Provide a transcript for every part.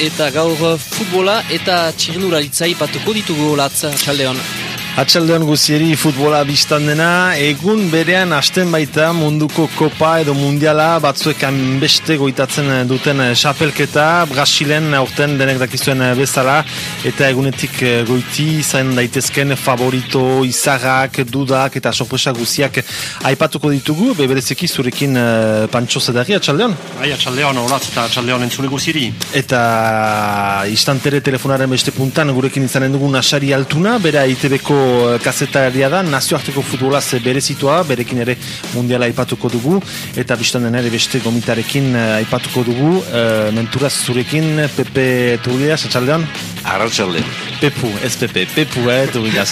eta gaur futbola eta txirnularitza ipatuko ditugu latza, txaldeon. Atxaldeon guzieri futbola biztan dena, egun berean hasten baita munduko kopa edo mundiala batzuek beste goitatzen duten xapelketa, Brasilen aurten denek dakizuen bezala, eta egunetik goiti izan daitezken favorito, izarrak, dudak eta sorpresa guziak aipatuko ditugu, beberezeki zurekin uh, Pancho Zedari, atxaldeon? Bai, atxaldeon, horatz eta atxaldeon entzule guziri. Eta istantere telefonaren beste puntan gurekin izanen dugun asari altuna, bera ITB-ko kazetaria da, nazioarteko futbolaz berezitua, berekin ere mundiala aipatuko dugu, eta biztan den ere beste gomitarekin aipatuko dugu, uh, menturaz zurekin, Pepe Turgiaz, atxaldeon? Arratxaldeon. Pepu, ez Pepe, Pepu, eh, Turgiaz.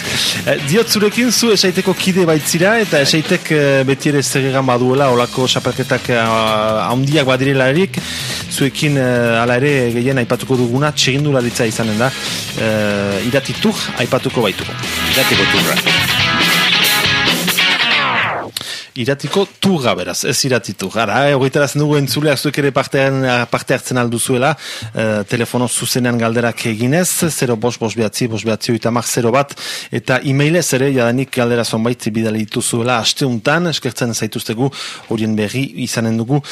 diot zurekin, zu esaiteko kide baitzira, eta esaitek beti ere zerregan baduela, olako xapelketak handiak badirela erik, zuekin uh, ala ere gehien aipatuko duguna, txegindularitza izanen da, uh, iratitur aipatuko baituko. Iratiko turra. Iratiko turra beraz, ez iratitu. Gara, hogeitara zen dugu entzuleak zuek ere partean, parte hartzen alduzuela, eh, telefono zuzenean galderak eginez, 0 bos bos behatzi, bos behatzi mar 0 bat, eta e-mailez ere, jadanik galdera zonbait bidali dituzuela, asteuntan, eskertzen zaituztegu, horien berri izanen dugu.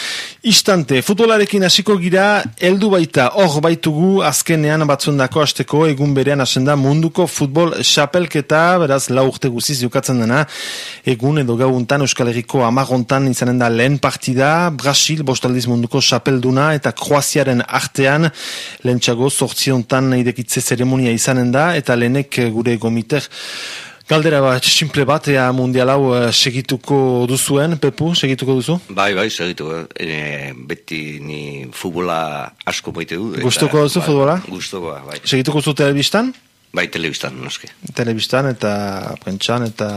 Istante, futbolarekin hasiko gira, heldu baita, hor baitugu, azkenean batzundako asteko, egun berean asenda munduko futbol xapelketa, beraz, lau urte guziz jokatzen dena, egun edo gauntan Euskal Herriko amagontan izanen da lehen partida, Brasil, bostaldiz munduko xapelduna eta Kroaziaren artean, lehen txago, sortziontan idekitze zeremonia izanen da, eta lehenek gure gomiter Galdera bat, simple bat, ea mundial hau segituko duzuen, Pepu, segituko duzu? Bai, bai, segituko. E, beti ni futbola asko maite du. Gustuko duzu bai, futbola? Gustukoa, bai. Segituko zu telebistan? Bai, telebistan, noske. Telebistan eta prentxan eta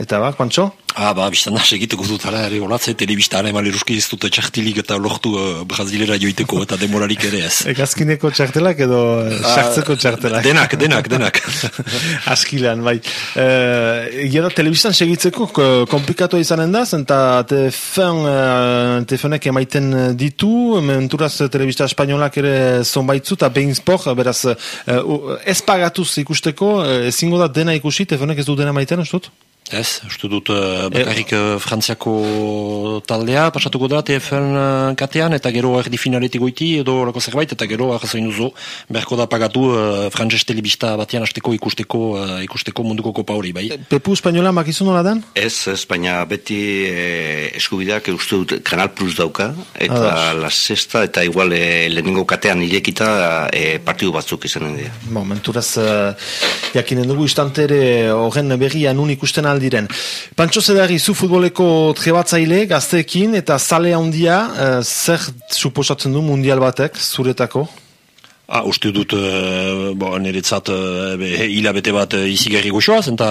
eta bak, Pantxo? Ah, ba, biztan da, segituko dut, ara, ere, olatze, telebistan, eman eruski ez dute txartilik eta lortu uh, brazilera joiteko eta demorarik ere ez. Egazkineko txartelak edo sartzeko txartelak? Denak, denak, denak. Askilean, bai. E, Gero, telebistan segitzeko komplikatu izanen da, zenta tefen, tefenek emaiten ditu, menturaz telebista espainolak ere zonbaitzu, eta behin sport, beraz, ez pagatuz ikusteko, ezingo da dena ikusi, tefenek ez du dena maiten, ez dut? Ez, uste dut uh, bakarrik uh, frantziako taldea, pasatuko da TFN uh, katean, eta gero erdi finaletik goiti, edo lako zerbait, eta gero arrazoin duzu, beharko da pagatu uh, frantzes telebista batean azteko ikusteko, uh, ikusteko munduko kopa hori, bai. Pepu Espainola makizu nola den? Ez, Espainia beti eh, eskubideak uste dut Kanal Plus dauka, eta Ados. la sexta, eta igual eh, lehenengo katean irekita eh, partidu batzuk izanen dira. Bon, menturaz, uh, jakinen dugu istantere horren berria nun ikusten aldiren. Pantxo Zedari, zu futboleko trebatzaile gazteekin eta zale handia uh, zer suposatzen du mundial batek zuretako? Ah, uste dut, uh, bo, niretzat be, hilabete bat uh, izigarri goxoaz, eta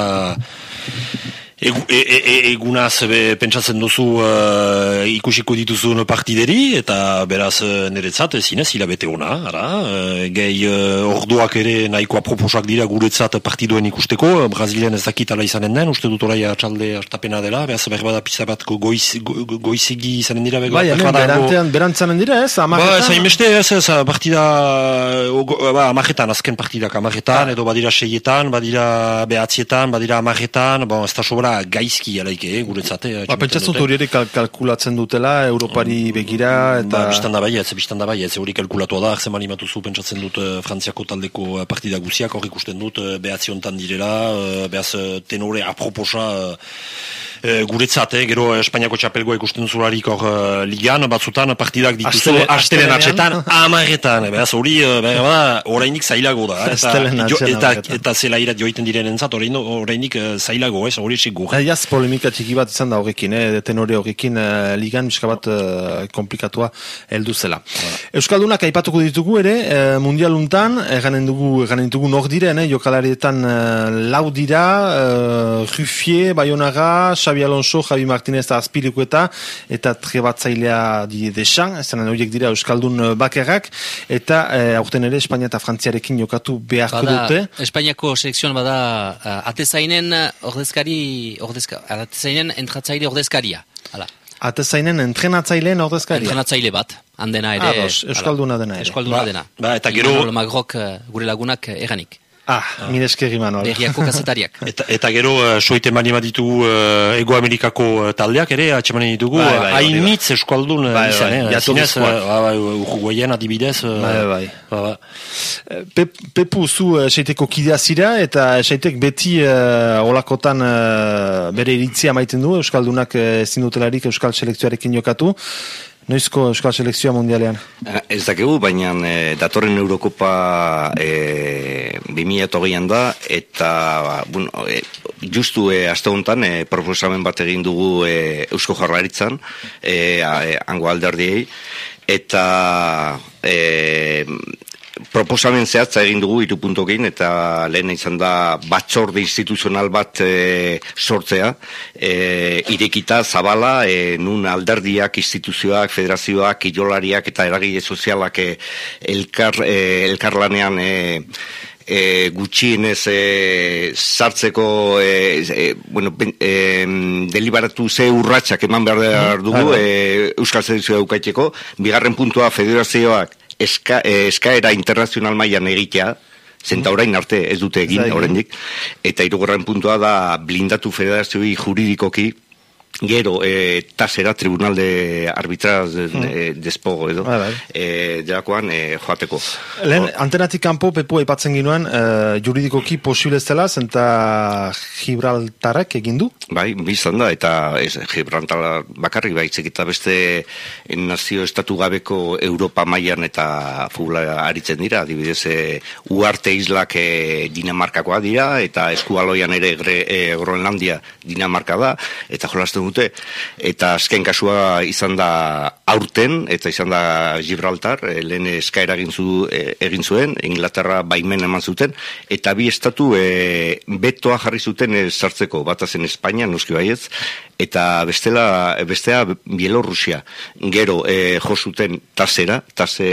egu, e, e, e, egunaz be, pentsatzen duzu uh, ikusiko dituzun partideri, eta beraz uh, niretzat zinez hilabete ona, ara, uh, gehi uh, orduak ere nahikoa proposak dira guretzat partiduen ikusteko, Brazilean ez dakitala izanen den, uste dut orai atxalde astapena dela, beraz berbada pizza bat goiz, go, go, goizegi izanen dira, Bai, hemen berantean, berantzanen dira ez, Ba, amaretan? ez hainbeste, ez, ez, partida, ogo- ba, amaretan, azken partidak amaretan, edo badira seietan, badira behatzietan, badira amaretan, bon, ez da sobra gaizki alaike, eh, guretzat, eh, Ba, pentsatzen hori ere kal kalkulatzen dutela, Europari begira, eta... Ba, biztan da bai, ez, biztan da bai, ez, hori kalkulatua da, arzen animatu zu, pentsatzen dut eh, Frantziako taldeko eh, partida guziak, hor ikusten dut, eh, behatziontan direla, eh, behaz eh, tenore aproposa eh, eh, guretzat, eh, gero eh, Espainiako txapelgoa ikusten zularik hor eh, ligan, batzutan partidak dituzu, Astele- astelen atxetan, amaretan, behaz hori, eh, behar bada, orainik zailago da, eta, jo, eta, eta zela irat joiten direnen zat, orainik eh, zailago, ez, hori segur. Jaz polemika txiki bat izan da horrekin, eh, tenore horrekin eh, ligan bizka bat eh, komplikatua heldu zela. Euskaldunak aipatuko ditugu ere, eh, mundialuntan, eganen dugu, eganen dugu nor diren, eh, jokalarietan eh, lau dira, eh, Ruffier, Bayonaga, Xabi Alonso, Javi Martinez eta Azpilikueta, eta trebatzailea di desan, ezanen horiek dira Euskaldun eh, bakerrak, eta eh, aurten ere Espainia eta Frantziarekin jokatu beharko Bada, dute. Espainiako selekzioan bada uh, atezainen ordezkari, ordezka, atezainen entratzaile ordezkaria. Hala. atezainen entrenatzaileen ordezkaria. Entrenatzaile bat, handena ere. Ados, Euskalduna dena ere. Euskalduna Ba, dena. ba, eta gero- Imanol Magrok, eh, gure lagunak eh, eganik. Ah, mire eskeri Manol. Berriako kazetariak. Eta, eta gero, uh, soite mani bat ditugu uh, Ego Amerikako uh, taldeak ere, atxemanen ditugu, Bai, bai, uh, bai. hainitz eskualdun uh, Bai, bai, izan, eh? jatorrizkoak. Zinez, uh, bai, Uruguayen adibidez. Uh, Bai, bai. ba, ba. Pep, Pepu zu eh, esaiteko kidea zira eta esaitek beti uh, olakotan eh, bere iritzia maiten du Euskaldunak uh, ezin dutelarik Euskal selekzioarekin jokatu. Noizko Euskal selekzioa mundialean? Eh, Ez dakegu, baina e, datorren Eurokopa e, 2008an da, eta ba, bueno, e, justu e, aste honetan e, proposamen bat egin dugu e, Eusko Jarlaritzan, e, a, e, hango alderdiei, eta e, proposamen zehatza egin dugu hiru puntokin eta lehen izan da batzorde instituzional bat e, sortzea. E, irekita zabala e, nun alderdiak, instituzioak, federazioak, kirolariak eta eragile sozialak e, elkar, e, elkarlanean e, e, gutxienez e, sartzeko e, e, bueno, e, deliberatu ze urratsak eman behar dugu e, Euskal Selekzioa daukaiteko bigarren puntua federazioak eska, eh, eskaera internazional mailan egitea, zenta orain arte ez dute egin oraindik. Eta hirugarren puntua da blindatu federazioi juridikoki Gero, e, tasera tribunal de arbitraz de, de, despogo edo, bai. e, delakoan e, joateko. Lehen, antenatik kanpo Pepu aipatzen ginuen uh, juridikoki posible dela zenta Gibraltarrak egin du. Bai, bizan da, eta ez, Gibraltar bakarrik baitzik eta beste nazio estatu gabeko Europa mailan eta futbola aritzen dira, adibidez e, uarte islak e, Dinamarkakoa dira, eta eskualoian ere e, Groenlandia Dinamarka da, eta jolasten dute, eta azken kasua izan da aurten, eta izan da Gibraltar, e, lehen eskaera egin, zu, e, egin zuen, Inglaterra baimen eman zuten, eta bi estatu e, betoa jarri zuten e, sartzeko, bata zen Espainia, noski baietz, eta bestela, bestea Bielorrusia. Gero e, jo zuten tasera, tase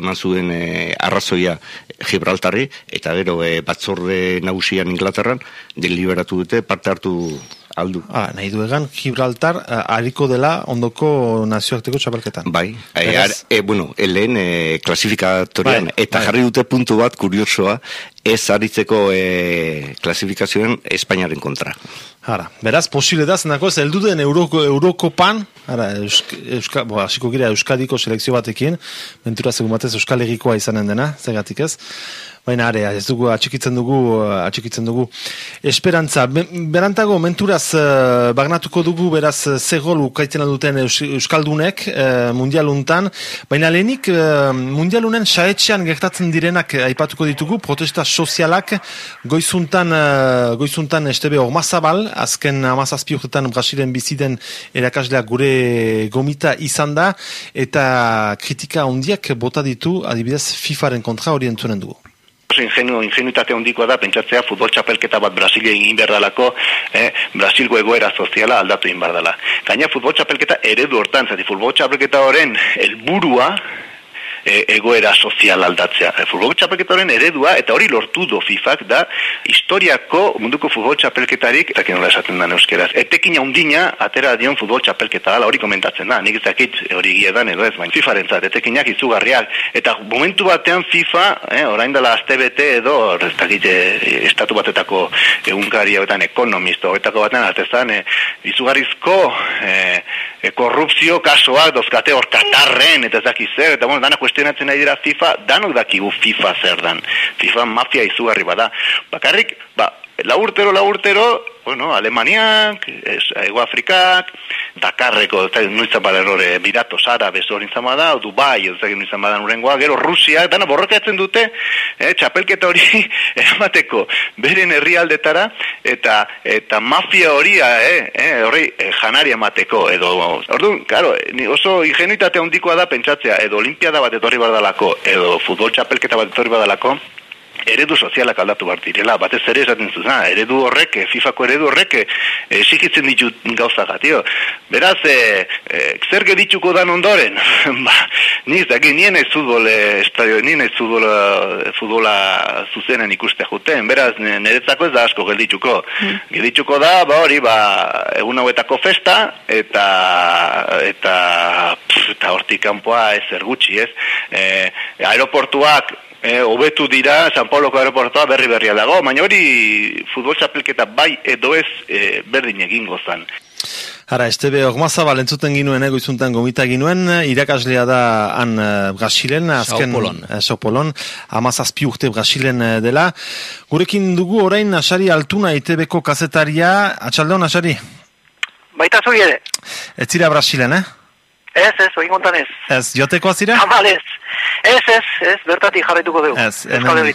eman zuen e, arrazoia Gibraltarri, eta gero e, batzorde nagusian Inglaterran, deliberatu dute, parte hartu aldu. Ah, nahi du egan Gibraltar uh, hariko dela ondoko nazioarteko txapelketan. Bai, e, ar, e, bueno, lehen e, klasifikatorian, Bai, eta bai. jarri dute puntu bat kuriosoa, ez aritzeko e, klasifikazioen Espainiaren kontra. Ara, beraz, posible da, zenako ez, heldu den Euroko, Eurokopan, ara, Eusk, Euska, bo, hasiko gira Euskadiko selekzio batekin, mentura segun batez Euskal Herrikoa izanen dena, zegatik ez, baina are, ez dugu, atxikitzen dugu, eh, atxikitzen dugu, esperantza, Be- berantago, menturaz, uh, bagnatuko dugu, beraz, eh, ze gol ukaiten duten Eus, Euskaldunek, uh, mundialuntan, baina lehenik, uh, mundialunen saetxean gertatzen direnak eh, aipatuko ditugu, protesta sozialak, goizuntan, uh, goizuntan estebe ormazabal, azken amazazpi urtetan Brasilen biziden erakasleak gure gomita izan da, eta kritika handiak bota ditu, adibidez, FIFaren kontra hori entzunen dugu. ingenu, ingenuitate handikoa da pentsatzea futbol txapelketa bat Brasilia egin behar dalako, eh, Brasilgo egoera soziala aldatu egin behar dela. Gaina futbol txapelketa eredu hortan, zati futbol txapelketa horren helburua e, egoera sozial aldatzea. E, futbol txapelketa horren eredua, eta hori lortu do FIFAk da, historiako munduko futbol txapelketarik, eta nola esaten da euskeraz, etekin haundina atera dion futbol txapelketa hori komentatzen da, nik ez dakit hori gie edo ez, baina FIFaren zat, etekinak izugarriak, eta momentu batean FIFA, eh, orain dela astebete edo, ez dakit, eh, estatu batetako egunkari hauetan ekonomista, hauetako batean, artezan, eh, izugarrizko eh, eh, korrupzio kasoak dozkate hor Katarren, eta ez dakit zer, eta bueno, dana kuestionatzen nahi dira FIFA, danok dakigu FIFA zer dan. FIFA mafia izugarri bada. Bakarrik, ba, laurtero, laurtero, bueno, Alemaniak, es, Ego Afrikak, Dakarreko, ez da, nuizan bada errore, Biratos Arabes hori izan bada, Dubai, ez da, nuizan bada nurengoa, gero Rusia, dana borrokatzen dute, eh, txapelketa hori eramateko beren herrialdetara, eta eta mafia horia, eh, eh, horri eh, janaria emateko, edo, orduan, ni oso ingenuitate handikoa da pentsatzea, edo olimpiada bat etorri badalako, edo futbol txapelketa bat etorri badalako, eredu sozialak aldatu bat direla, batez ere esaten zuen, ah, eredu horrek, eh, FIFako eredu horrek, eh, esikitzen ditut gauza gatio. Beraz, e, e, zer gedituko dan ondoren? ba, niz, daki, nien ez futbol estadio, nien ez futbol, futbola zuzenen ikuste juten, beraz, niretzako ez da asko geldituko. Mm. Geldituko da, ba hori, ba, egun hauetako festa, eta eta eta hortik kanpoa ez ergutxi, ez? E, aeroportuak e, obetu dira San Pauloko aeroportoa berri berria dago, baina hori futbol txapelketa bai edo ez e, berdin egingo zan. Hara, Estebe Ogmazabal entzuten ginuen, ego izuntan gomita ginuen, irakaslea da han uh, Brasilen, azken Sopolon, amazazpi urte Brasilen dela. Gurekin dugu orain Asari Altuna ITB-ko kazetaria, atxaldeon Asari? Baita zuri ere. Ez zira Brasilen, eh? Ez, ez, oin gontan ez. Ez, joteko azira? Amal ez. Ez, ez, ez, bertatik jarretuko dugu. Ez, hemen.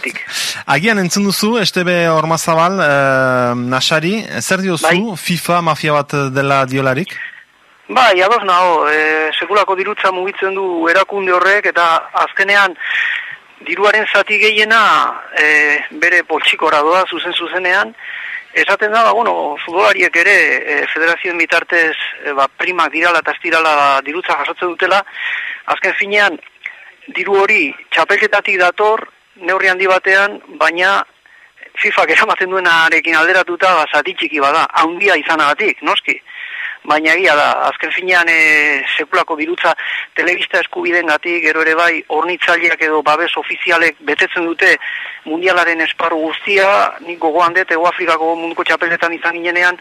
Agian entzun duzu, Estebe Ormazabal, uh, Nasari, zer diozu bai. FIFA mafia bat dela diolarik? Ba, jadoz naho, e, sekulako dirutza mugitzen du erakunde horrek, eta azkenean diruaren zati gehiena e, bere poltsikora doa zuzen zuzenean, Esaten da, ba, bueno, futbolariek ere e, federazioen bitartez e, ba, primak dirala eta estirala dirutza jasotzen dutela, azken finean, diru hori txapelketatik dator, neurri handi batean, baina FIFA eramaten duenarekin alderatuta, ba, zati txiki bada, handia izanagatik, noski. Baina egia da, azken finean e, sekulako birutza telebista eskubiden gati, gero ere bai, ornitzaileak edo babes ofizialek betetzen dute mundialaren esparru guztia, nik gogoan dut, ego Afrikako munduko txapeletan izan ginenean,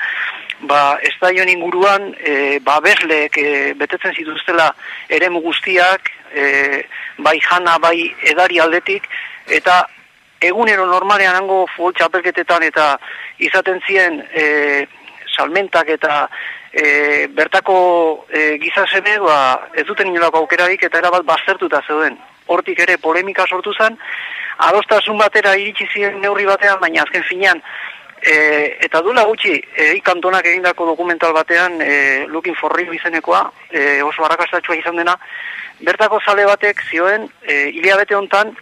ba, joan inguruan, e, babesleek e, betetzen zituztela eremu guztiak, e, bai jana, bai edari aldetik, eta egunero normalean hango futbol txapelketetan eta izaten zien e, salmentak eta e, bertako e, gizaseme ba, ez duten inolako aukerarik eta erabat baztertuta zeuden. Hortik ere polemika sortu zen, adostasun batera iritsi ziren neurri batean, baina azken finean, e, eta dula gutxi, e, ikantonak egindako dokumental batean, e, Looking for Real izenekoa, e, oso harrakastatxua izan dena, bertako zale batek zioen, e, hilabete hontan,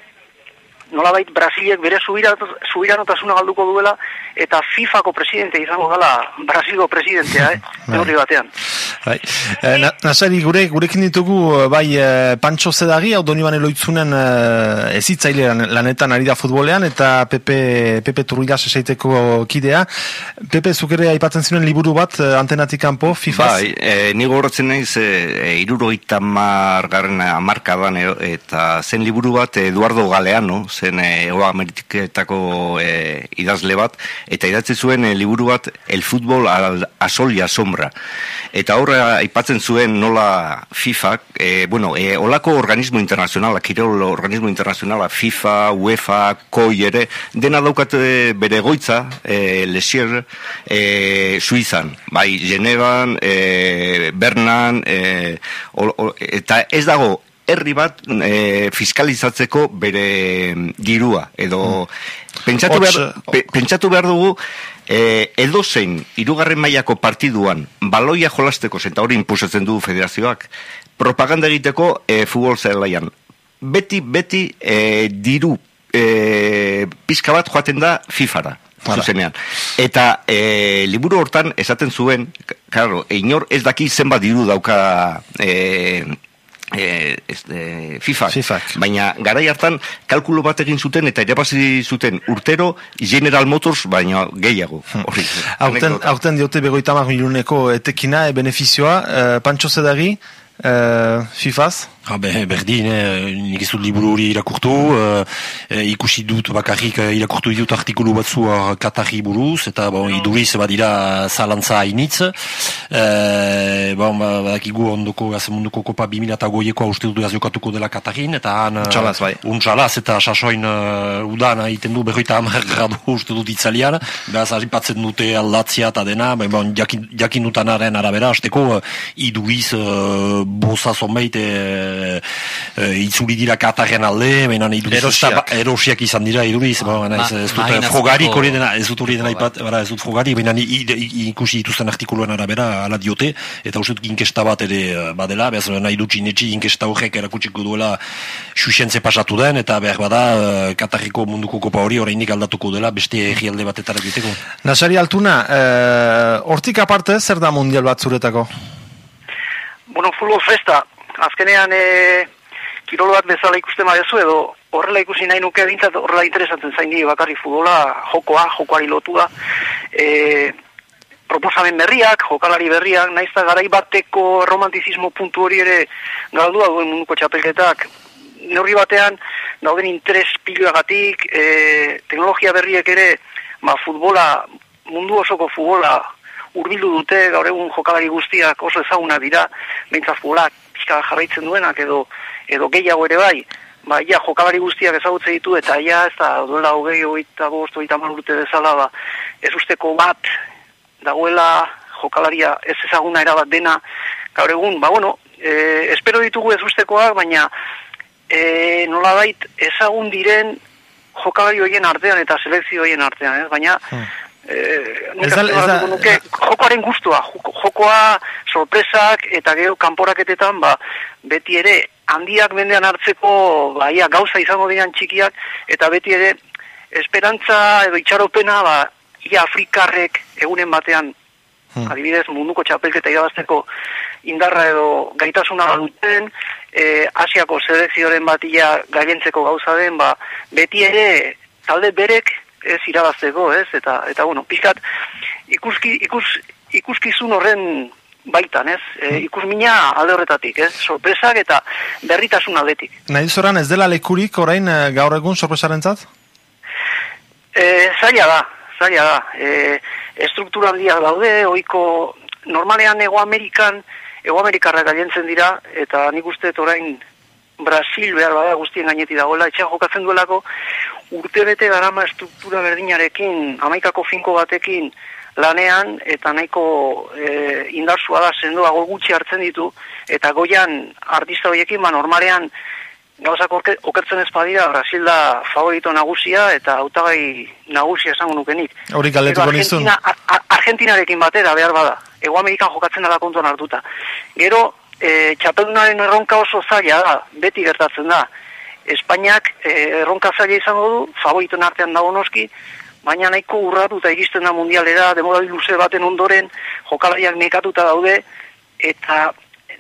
nolabait Brasilek bere subiranotasuna galduko duela eta FIFako presidente izango dela Brasilgo presidentea, eh? Bai. batean. Bai. E, Nasari, gure, gurekin ditugu, eh, bai, e, eh, Pantxo Zedagi, hau doni eloitzunen e, ezitzaile lanetan ari da futbolean, eta Pepe, Pepe Turrilas esaiteko kidea. Pepe, zukere aipatzen ziren liburu bat, antenatik kanpo, FIFA? Bai, e, nigo horretzen nahiz, e, irurogeita margarren amarkadan, eta zen liburu bat Eduardo Galeano, zen Ego Ameriketako e, idazle bat, eta idatzi zuen e, liburu bat El Futbol al, a Sol y a Sombra. Eta horre aipatzen zuen nola FIFA, e, bueno, e, olako organismo internazionala, kirol organismo internazionala, FIFA, UEFA, KOI ere, dena daukate bere goitza, e, lesier, e, Suizan, bai, Genevan, e, Bernan, e, eta ez dago, herri bat e, fiskalizatzeko bere dirua edo mm. pentsatu, behar, pentsatu behar dugu e, edo zein irugarren mailako partiduan baloia jolasteko zenta hori impusatzen du federazioak propaganda egiteko e, futbol zelaian beti beti e, diru e, pizka bat joaten da fifara zuzenean. Eta e, liburu hortan esaten zuen, claro, inor ez daki zenbat diru dauka e, e, este, FIFA, FIFA. baina garai hartan kalkulo bat egin zuten eta irabazi zuten urtero General Motors baina gehiago. Hmm. hori aurten, aurten diote begoita miluneko etekina e benefizioa. E, Pancho Zedari e, FIFAz Ha, be, berdin, eh, nik ez dut liburu hori irakurtu, eh, ikusi dut bakarrik eh, irakurtu dut artikulu batzu Katari buruz, eta bon, iduriz badira zalantza hainitz. Eh, bon, ba, badakigu ondoko, munduko kopa 2000 eta goieko hauste dut jokatuko dela Katarin, eta han... Untxalaz, bai. Untxalaz, eta sasoin uh, udan egiten du berroita hamar gradu uste dut itzalian, behaz aripatzen dute aldatzia eta dena, ben, bon, jakin, jakin dutanaren arabera, azteko iduriz uh, bosa zonbait, e, itzuli dira Katarren alde, baina iduriz Erosiak. erosiak izan dira iduriz, ba, baina ez, ez dut imaginatzeko- frogarik hori dena, ez dut hori dena ipat, bara, ez dut frogarik, baina ikusi dituzten artikuluen arabera ala diote, eta uste dut inkesta bat ere eh, badela, behaz nahi dut inetxi inkesta horrek erakutsiko duela xuxentze pasatu den, eta behar bada eh, Katarriko munduko kopa hori oraindik aldatuko dela beste herrialde batetara diteko. Nasari Altuna, eh, hortik aparte, zer da mundial bat zuretako? Bueno, futbol festa, azkenean e, kirol bat bezala ikusten badezu edo horrela ikusi nahi nuke bintzat horrela interesatzen zain nire bakarri futbola, jokoa, jokoari lotua, e, proposamen berriak, jokalari berriak, naiz eta garai bateko romantizismo puntu hori ere galdua duen munduko txapelketak, neurri batean dauden interes piloagatik, e, teknologia berriek ere, ba, futbola, mundu osoko futbola urbildu dute, gaur egun jokalari guztiak oso ezaguna dira, behintzat futbolak pixka jarraitzen duenak edo, edo gehiago ere bai, ba, ia jokalari guztiak ezagutze ditu, eta ia ez da duela hogei, hogeita bost, hogeita hamar urte bezala, ba, ez usteko bat dagoela jokalaria ez ezaguna erabat dena gaur egun, ba bueno, e, espero ditugu ez ustekoak, baina e, nolabait ezagun diren jokalari horien artean eta selekzio horien artean, ez? baina e, nik Ez da- ez da- nuke, jokoaren gustua, joko- jokoa sorpresak eta gero kanporaketetan ba, beti ere handiak mendean hartzeko ba, ia, gauza izango diran txikiak eta beti ere esperantza edo itxaropena ba, ia Afrikarrek egunen batean adibidez munduko txapelketa irabazteko indarra edo gaitasuna duten, e, Asiako selekzioaren bat ia gaientzeko gauza den, ba, beti ere talde berek ez irabazteko, ez? Eta, eta bueno, pizkat, ikuski, ikus, ikuskizun horren baitan, ez? E, ikus mina alde horretatik, ez? Sorpresak eta berritasun aldetik. Nahi zoran ez dela lekurik orain eh, gaur egun sorpresarentzat? E, zaila da, zaila da. E, estruktura handiak daude, oiko normalean Ego Amerikan, Ego Amerikarra gailentzen dira, eta nik uste orain Brasil behar bada guztien gaineti dagoela, etxean jokatzen duelako, urtebete garama estruktura berdinarekin, amaikako finko batekin lanean, eta nahiko e, indarsua da, sendoago gutxi hartzen ditu, eta goian artista horiekin, ba, normalean gauzak okertzen ez badira, Brasil da favorito nagusia eta hautagai nagusia esango nukenik. Hori nizun. Argentina, A- Argentinarekin batera behar bada. Ego Amerikan jokatzen dela kontuan hartuta. Gero, e, txapeldunaren erronka oso zaila da, beti gertatzen da. Espainiak e, erronka zaila izango du, favoritoen artean dago noski, baina nahiko urratuta iristen da mundialera, demorali luze baten ondoren, jokalariak nekatuta daude, eta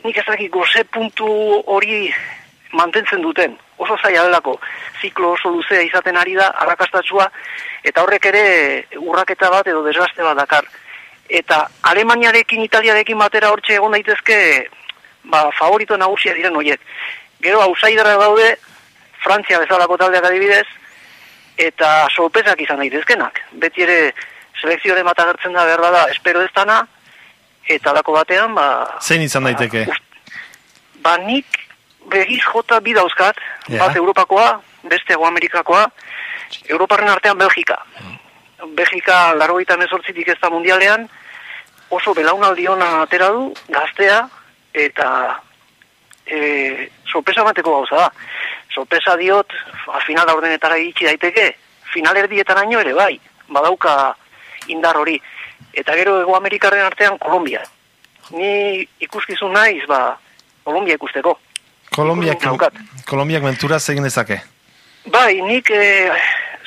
nik ezakik goze puntu hori mantentzen duten. Oso zaila delako, ziklo oso luzea izaten ari da, arrakastatsua, eta horrek ere urraketa bat edo desgaste bat dakar. Eta Alemaniarekin, Italiarekin batera hortxe egon daitezke, ba, favorito nagusia diren horiek. Gero, outsidera daude, Frantzia bezalako taldeak adibidez, eta sorpresak izan daitezkenak. Beti ere selekzioaren bat agertzen da behar da, espero ez dana, eta lako batean, ba... Zein izan daiteke? Ba, nik begiz jota bi dauzkat, Ja. bat Europakoa, beste Ego Amerikakoa, Europarren artean Belgika. Belgika largoita mesortzitik ez da mundialean, oso belaunaldi ona atera du, gaztea, eta e, sorpresa bateko gauza da. Sorpresa diot, a final ordenetara iritsi daiteke, final erdietaraino ere bai, badauka indar hori. Eta gero Ego Amerikarren artean Kolombia. Ni ikuskizun naiz, ba, Kolombia ikusteko. Kolombiak. Kolombiak mentura egin dezake. Bai, nik e,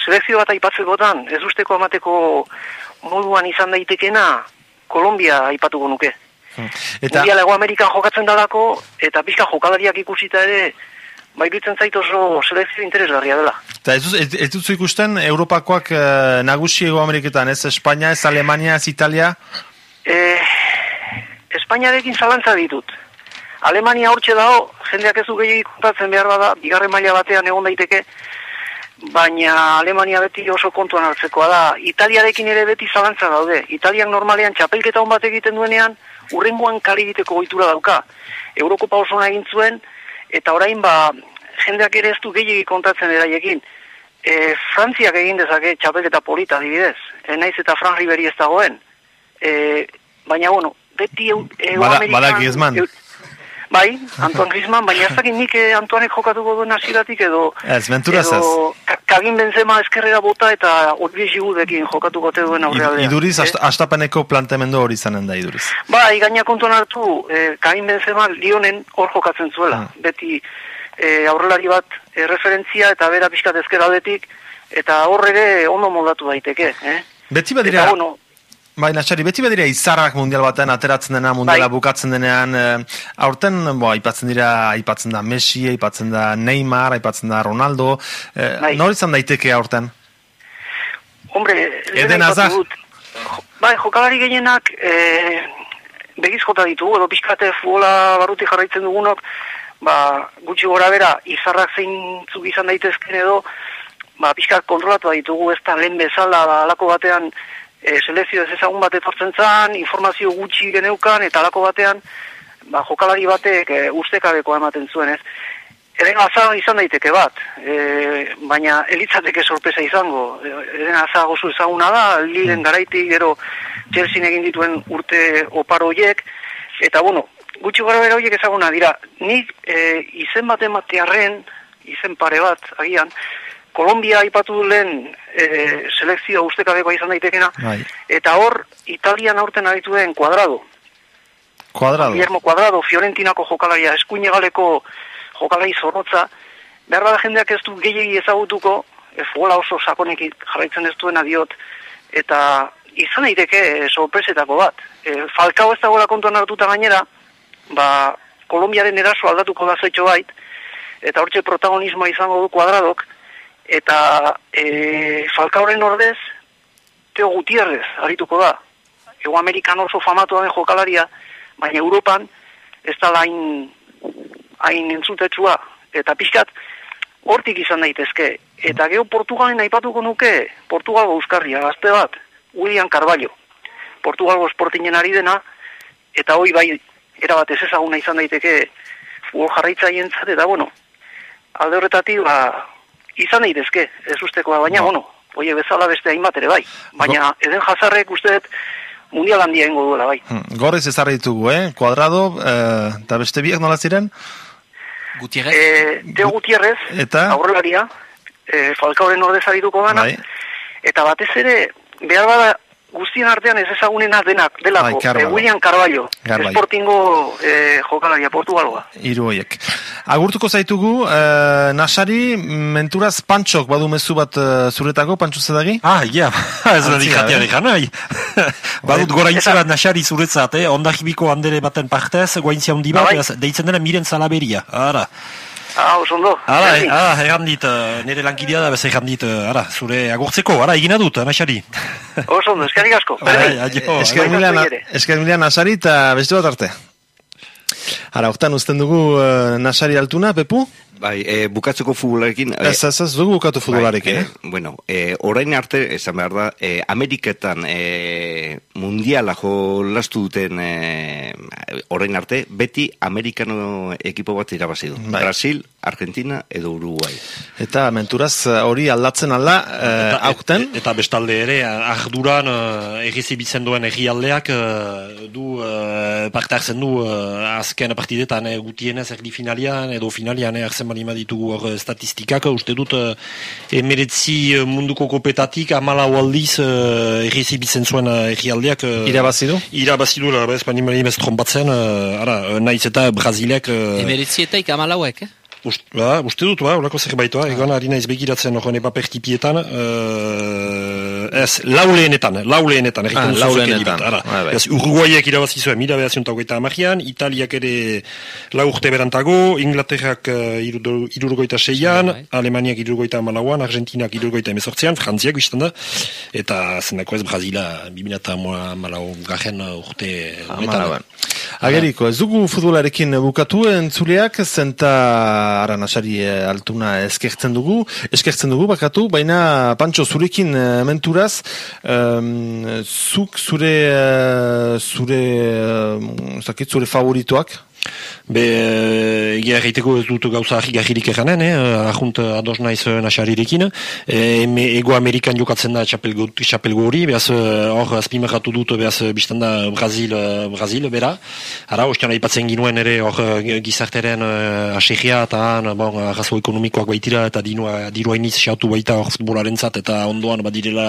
selekzio bat aipatzekotan, ez usteko amateko moduan izan daitekena, Kolombia aipatuko nuke. Eta Mundial Ego Amerikan jokatzen dalako, eta pixka jokalariak ikusita ere, bai dutzen zait oso selekzio interesgarria dela. Eta ez, ez, ez duzu ikusten Europakoak eh, nagusi ego Ameriketan, ez Espainia, ez Alemania, ez Italia? E, Espainiarekin zalantza ditut. Alemania hortxe dago, jendeak ez du gehiagik kontatzen behar bada, bigarren maila batean egon daiteke, baina Alemania beti oso kontuan hartzekoa da. Italiarekin ere beti zalantza daude. Italiak normalean txapelketa hon bat egiten duenean, urrengoan kali egiteko goitura dauka. Eurokopa oso egin zuen, eta orain ba, jendeak ere ez du gehiagik kontatzen eraiekin. E, Frantziak egin dezake txapelketa polita adibidez. E, naiz eta Fran Riberi ez dagoen. E, baina bueno, beti eu, Bada- Amerikan- bada Griezmann. eu- Bai, Antoine Griezmann, baina ez dakit nik eh, Antoanek jokatuko duen hasieratik edo... Ez, menturaz ez. edo Ka- Kagin Benzema eskerrera bota eta Olivier Giroudekin jokatuko te duen aurrealdean. Iduriz, Eh? ast- astapeneko planteamendu hori izanen da iduriz. Bai, gaina kontuan hartu, eh, Kain Benzema Lionen hor jokatzen zuela. Ah. Beti eh, aurrelari bat eh, referentzia eta bera pixkat ezkeraldetik, eta hor ere ondo moldatu daiteke. Eh? Beti badira, Eta, bueno, bai, Natxari, beti badira izarrak mundial batean ateratzen dena, mundiala Bai. bukatzen denean, eh, aurten, bo, aipatzen dira, aipatzen da Messi, aipatzen da Neymar, aipatzen da Ronaldo, eh, Bai. nor izan daiteke aurten? hombre, Eden. Jo- Bai, jokalari gehienak eh, begiz jota ditugu, edo pixkate futbola barruti jarraitzen dugunok, ba, gutxi gora bera, izarrak zeintzuk izan daitezken edo, ba, pixkat kontrolatu ditugu, ez da lehen bezala, ba, alako batean, e, selezio ez ezagun bat etortzen zan, informazio gutxi geneukan, eta alako batean, ba, jokalari batek e, ustekabeko ematen zuen, ez? Eren aza izan daiteke bat, e, baina elitzateke sorpresa izango. E, Eren aza gozu ezaguna da, liren garaitik, gero Chelsea egin dituen urte oparo horiek, eta bueno, gutxi gara bera horiek ezaguna dira. Nik e, izen bat ematearren, izen pare bat, agian, Kolombia aipatu lehen e, selekzioa ustekabekoa izan daitekena, Bai. eta hor, Italian aurten adituen kuadrado. Kuadrado. Guillermo Cuadrado, Fiorentinako jokalaria, eskuinegaleko jokalari zorrotza, behar da jendeak ez du gehiagi ezagutuko, e, futbola oso sakonek jarraitzen ez duena diot, eta izan daiteke e, sorpresetako bat. E, Falcao ez dagoela kontuan hartuta gainera, ba, Kolombiaren eraso aldatuko da zaitxo bait, eta hortxe protagonismoa izango du kuadradok, eta e, Falcaoren ordez, Teo Gutierrez arituko da. Ego Amerikan oso famatu den jokalaria, baina Europan ez da hain hain entzutetsua. Eta pixkat, hortik izan daitezke. Eta geho Portugalen aipatuko nuke, Portugalgo euskarria, gazte bat, William Carvalho. Portugalgo esportinen ari dena, eta hoi bai, erabat ez ezaguna izan daiteke futbol jarraitzaien eta bueno, alde horretatik, ba, izan daitezke, ez ustekoa, baina, bueno, oie bezala beste hainbat ere bai. Baina, eden jazarrek uste mundial handia ingo duela bai. Hmm, Gorriz ezarri ditugu, eh? Kuadrado, eh, eta beste biak nola ziren? Gutierrez? E, Teo Gutierrez, Eta? aurrelaria, e, Falcaoren ordez arituko gana, Bai. eta batez ere, behar bada, guztien artean ez ezagunena denak, delako, Bai, Carvalho. e, William Carvalho, Carvalho. esportingo e, jokalaria Portugalgoa. Hiru hoiek. Agurtuko zaitugu, eh, Nasari, menturaz pantxok badu mezu bat eh, zuretako, pantxo zedagi? Ah, ja, ez da eh? dikan, nahi. Badut gora intzera nasari zuretzat, eh? ondakibiko handere baten partez, guaintzia hundi bat, ez, deitzen dena miren zalaberia, ara. Ah, oso ondo. Ara, eh, ara, egan dit, eh, nire lankidea da, bez egan dit, ara, zure agurtzeko, ara, egina dut, nasari. Oso ondo, eskerrik asko. Bai, Berdin. adio. Esker bai, mila, bai, ere. Esker mila Nasari eta beste bat arte. Ara, hortan uzten dugu eh, Nasari altuna, Pepu? Bai, e, bukatzeko futbolarekin... e, Ez, ez, ez dugu bukatu futbolarekin, Bai, eh? eh, bueno, eh, orain arte, esan behar da, eh, Ameriketan eh, mundiala jolastu duten eh, orain arte, beti Amerikano ekipo bat irabazi du. Bai. Brasil, Argentina edo Uruguay. Eta menturaz hori aldatzen alda, eh, aurten, Eta bestalde ere, arduran uh, egizibitzen duen egialdeak eh, du uh, parte hartzen du uh, azken partidetan eh, gutienez erdi finalian edo finalian eh, hartzen bali ditugu hor eh, statistikak, uste dut uh, emeretzi munduko kopetatik amalau aldiz uh, egizibitzen zuen uh, egialdeak uh, irabazi du? Irabazi du, ez bali bez trompatzen, uh, ara, naiz eta Brazilek... Uh, Emeritzietaik amalauek, eh? Ust, ba, uste dut, ba, olako zerbait, ba, egon ari naiz begiratzen hori papertipietan, uh, ez, lauleenetan, lauleenetan, Ah, erritan lauleenetan. Ara, Bai, bai. ez, Uruguaiak irabazi zuen, mila behazion eta hogeita amajian, Italiak ere lau urte berantago, Inglaterrak uh, irudo- irurgoita seian, Bai. Alemaniak irurgoita amalauan, Argentinak irurgoita emezortzean, Frantziak biztan da, eta zendako ez Brazila, 2000 amalau garen urte Amalauan. Ageriko, ez dugu futbolarekin bukatu entzuleak, zenta ara nasari eh, altuna eskertzen dugu, eskertzen dugu bakatu, baina pantxo zurekin eh, menturaz, em, zuk zure, eh, zure, dakit, zure favoritoak, Be, egia egiteko ez dut gauza ahirik eranen, eh? ahunt ados naiz nasarirekin. E, ego Amerikan jokatzen da txapelgo hori, behaz hor azpimarratu dut, behaz biztan da Brazil, Brazil, bera. Ara, ostian aipatzen ginuen ere hor gizarteren uh, asegia eta bon, arrazo ekonomikoak baitira eta dinua, dirua iniz xautu baita hor futbolaren zat, eta ondoan badirela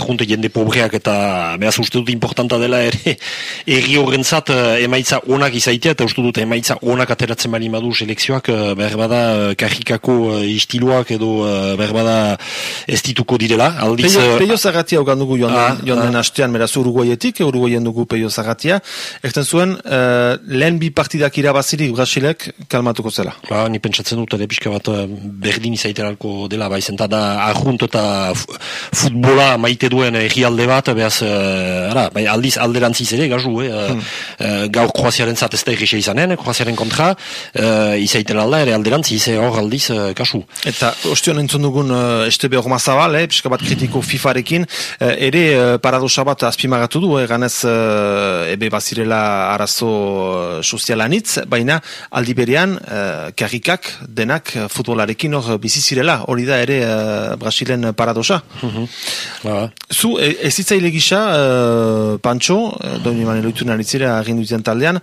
ahunt jende pobreak eta behaz uste dut importanta dela ere erri horren zat emaitza onak izaitea eta uste dut emaitza onak ateratzen bali madu selekzioak eh, berbada eh, kajikako uh, istiluak edo berbada ez dituko direla. Aldiz, peio, peio zagatia joan dugu joan, ah, joan den ah. hastean, meraz uruguaietik, uruguaien dugu peio zagatia. Erten zuen, uh, lehen bi partidak irabazirik Brasilek kalmatuko zela. Ba, ni pentsatzen dut, ere pixka bat berdin izaiteralko dela, bai, zenta da ahunt eta futbola maite duen egialde bat, behaz, uh, ara, bai, aldiz alderantziz ere, gazu, eh, hmm. uh, gaur kroaziaren zat ez da izanen, kroaziaren kontra, uh, izaiten alda ere alderantzi, ize hor aldiz uh, kasu. Eta ostion entzun dugun uh, estebe hor eh, pixka bat kritiko FIFA-rekin, uh, ere uh, paradosa bat azpimagatu du, eh, ganez uh, ebe bazirela arazo uh, sozialanitz, baina aldi berean uh, karrikak denak futbolarekin hor bizizirela, hori da ere uh, Brasilen paradosa. Mm -hmm. Zu, e, ezitzaile gisa, uh, Pancho, uh, doi mani loitu naritzera agindu taldean,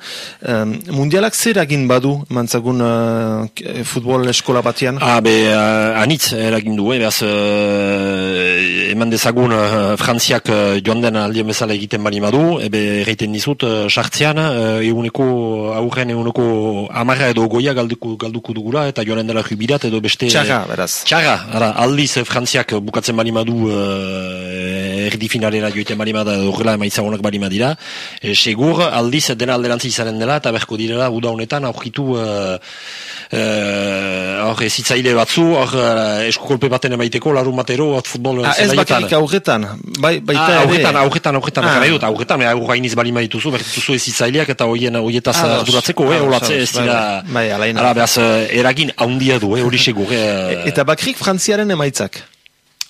um, mundialak zer badu, mantzagun uh, futbol eskola batian? Ah, be, uh, anitz eragin du, eh, behaz, uh, eman dezagun uh, frantziak uh, joan den aldien bezala egiten bali badu, ebe erreiten dizut, uh, sartzean, uh, eguneko, aurren eguneko amarra edo goia galduko, galduko dugula, eta joan dela jubilat edo beste... Txarra, beraz. Txarra, ara, aldiz frantziak bukatzen bali badu uh, erdi finalera joiten bali bada, horrela emaitza honak bali badira, e, segur, aldiz dena alderantzi izaren dela, eta berko direla, uda honetan aurkitu uh, uh, ezitzaile batzu hor uh, eskukolpe baten emaiteko larun batero hor futbol ah, ez bakarik aurretan? Bai, baita ah, aurretan aurretan aurretan ah. aurretan aurretan aurretan bali maituzu bertuzu ezitzaileak eta hoien hoietaz ah, duratzeko eh, olatze ez dira bai, bai, bai, bai, eragin haundia du hori eh, segur eh, eta bakrik frantziaren emaitzak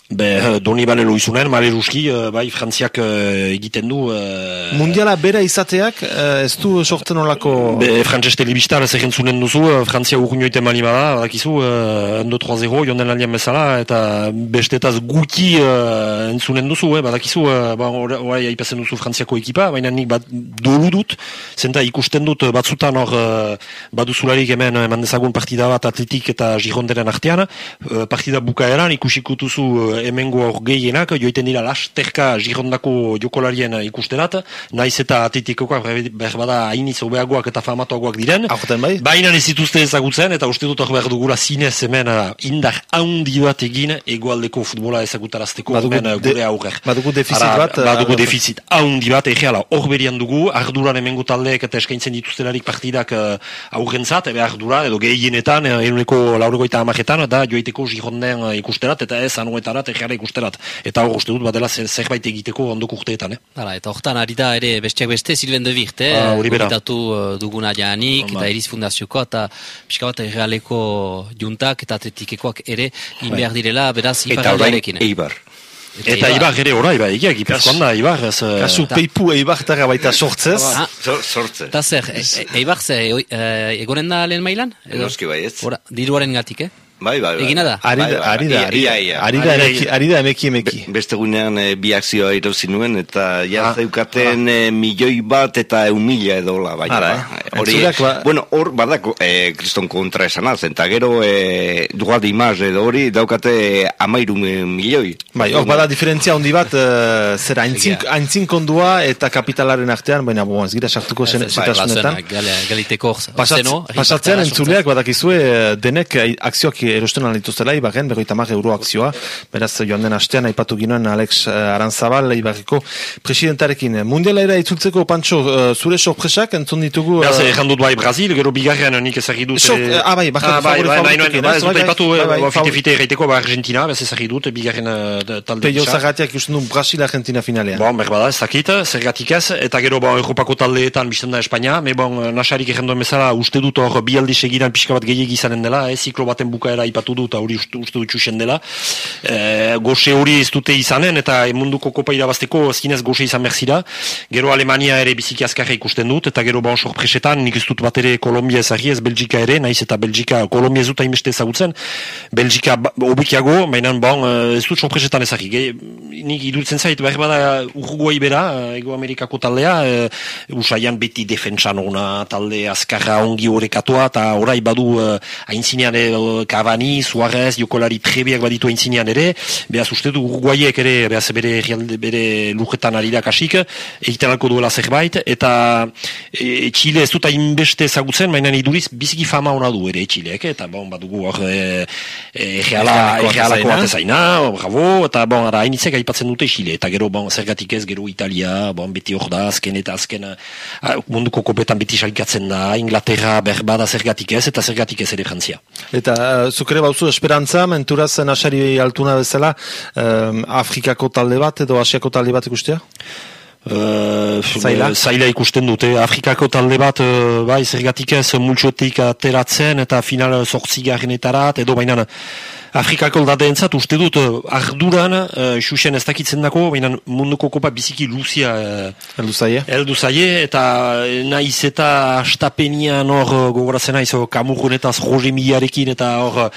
Be, eh, doni bale loizunen, mare ruski, uh, bai, frantziak uh, egiten du... Uh, Mundiala bera izateak, uh, ez du sortzen olako... Be, frantzes telebistar ez egin duzu, uh, frantzia urruñoite mali bada, badakizu, uh, 1-2-0, jonden aldean bezala, eta bestetaz guki uh, entzunen duzu, eh, badakizu, uh, ba, orai aipazen duzu frantziako ekipa, baina nik bat dolu dut, zenta ikusten dut batzutan hor uh, baduzularik hemen eman dezagun partida bat atletik eta gironderen artean, uh, partida bukaeran ikusikutuzu hemengo gehienak, joiten dira lasterka girondako jokolarien ikusterat, naiz eta atitikoak berbada hainiz obeagoak eta famatuagoak diren. bai? Baina ez dituzte ezagutzen, eta uste dut hor behar dugula zinez hemen uh, indar haundi bat egin egoaldeko futbola ezagutarazteko hemen uh, gure aurrer. Badugu defizit bat? Uh, badugu defizit haundi bat, egeala hor berian dugu, arduran hemengo taldeek eta eskaintzen dituztelarik partidak uh, aurrentzat, ebe ardura, edo gehienetan, eruneko laurogoita amaretan, da joiteko gironden ikusterat, eta ez anuetarat estrategiara ikusterat. Eta hor uste dut badela zerbait egiteko ondoko urteetan, eh? Hala, eta hortan ari da ere bestiak beste Silven de Virt, eh? Ah, uh, duguna janik, eta Iris Fundazioko, eta pixka bat errealeko juntak eta atletikekoak ere bai. direla, beraz, Eta orain Eibar. Eta, eta Ibar ere orai, bai, egia, gipuzkoan da, Ibar. Ez, uh, Kasu peipu Eibar tara baita sortzez. Ah, sortze. Eta zer, e, e, Eibar ze, e, egonen da lehen mailan? Egoski bai ez. diruaren gatik, eh? Bai, bai, bai. Egina da. Ari da, ari da, ari da, ari da, emeki, emeki. Beste gunean e, bi akzioa irozi nuen, eta ja ah, zeukaten ah. milioi bat eta eun mila edo la, bai. Hori, ba... bueno, hor, badako, e, kriston kontra esan az, eta gero, e, dugal imaz edo hori, daukate amairu milioi. Bai, hor, bada diferentzia hondi bat, e, zer, haintzin kondua eta kapitalaren artean, baina, bo, ez gira sartuko zen, zetasunetan. Galiteko, pasatzean, entzuleak, badakizue, denek akzioak erosten alituztela, ibarren, berroita mar euro akzioa, beraz joan den astean, aipatu ginoen Alex uh, Aranzabal, ibarriko presidentarekin. Mundiala era itzultzeko, Pancho, uh, zure sorpresak, entzun ditugu... Beraz, uh, egin dut bai Brazil, gero bigarren nik ezagri dut... Sok, uh, ah, bai, bakatu ah, bai, bai, bai, bai, bai, bai, fite-fite erreiteko ba Argentina, bez ezagri dut, bigarren uh, talde... Peio zagatiak ikusten du Brasil-Argentina finalean. Bon, berbada, ez zakit, zergatik ez, eta gero ba, Europako taldeetan bizten da Espanya, me bon, nasarik egin bezala, uste dut hor bi aldi segiran pixka bat gehiagi izanen dela, eh, ziklo baten bukaera aipatu du hori uste, uste dut txusen dela. E, goxe hori ez dute izanen eta munduko kopa irabazteko zinez goxe izan berzira. Gero Alemania ere biziki azkarra ikusten dut eta gero bon sorpresetan nik ez dut bat ere Kolombia ezagri ez Belgika ere, naiz eta Belgika, Kolombia ez dut hainbeste ezagutzen, Belgika ba, obikiago, mainan bon, ez dut sorpresetan ezagri. Nik iduritzen zait, behar bada Uruguay bera, Ego Amerikako taldea, uh, usaian beti defentsan ona talde azkarra ongi horrekatua, eta orai badu uh, aintzinean uh, Cavani, Suarez, Jokolari trebiak baditu aintzinean ere, behaz uste du Uruguayek ere, behaz bere, bere lujetan ari da kasik, egiten alko duela zerbait, eta e, Chile ez dut hainbeste ezagutzen, mainan iduriz biziki fama ona du ere Chileek, eta bon, badugu hor e, e, egealako batezaina, bravo, eta bon, ara hainitzek aipatzen dute Chile, eta gero bon, zergatik ez, gero Italia, bon, beti hor da, azken eta azken munduko kopetan beti salikatzen da, Inglaterra berbada zergatik ez, eta zergatik ez ere jantzia. Eta zukere bauzu esperantza, menturaz nasari altuna bezala, Afrikako talde bat edo Asiako talde bat ikustea? Uh, zaila? zaila ikusten dute Afrikako talde bat uh, bai, zergatik ez multxoetik ateratzen eta final zortzigarren etarat edo baina Afrikako aldate entzat, uste dut, eh, arduran, uh, xuxen ez dakitzen dako, baina munduko kopa biziki luzia uh, eldu zaie. Eldu zaie, eta naiz eta astapenian hor gogoratzen naiz, kamurgunetaz roge miliarekin, eta hor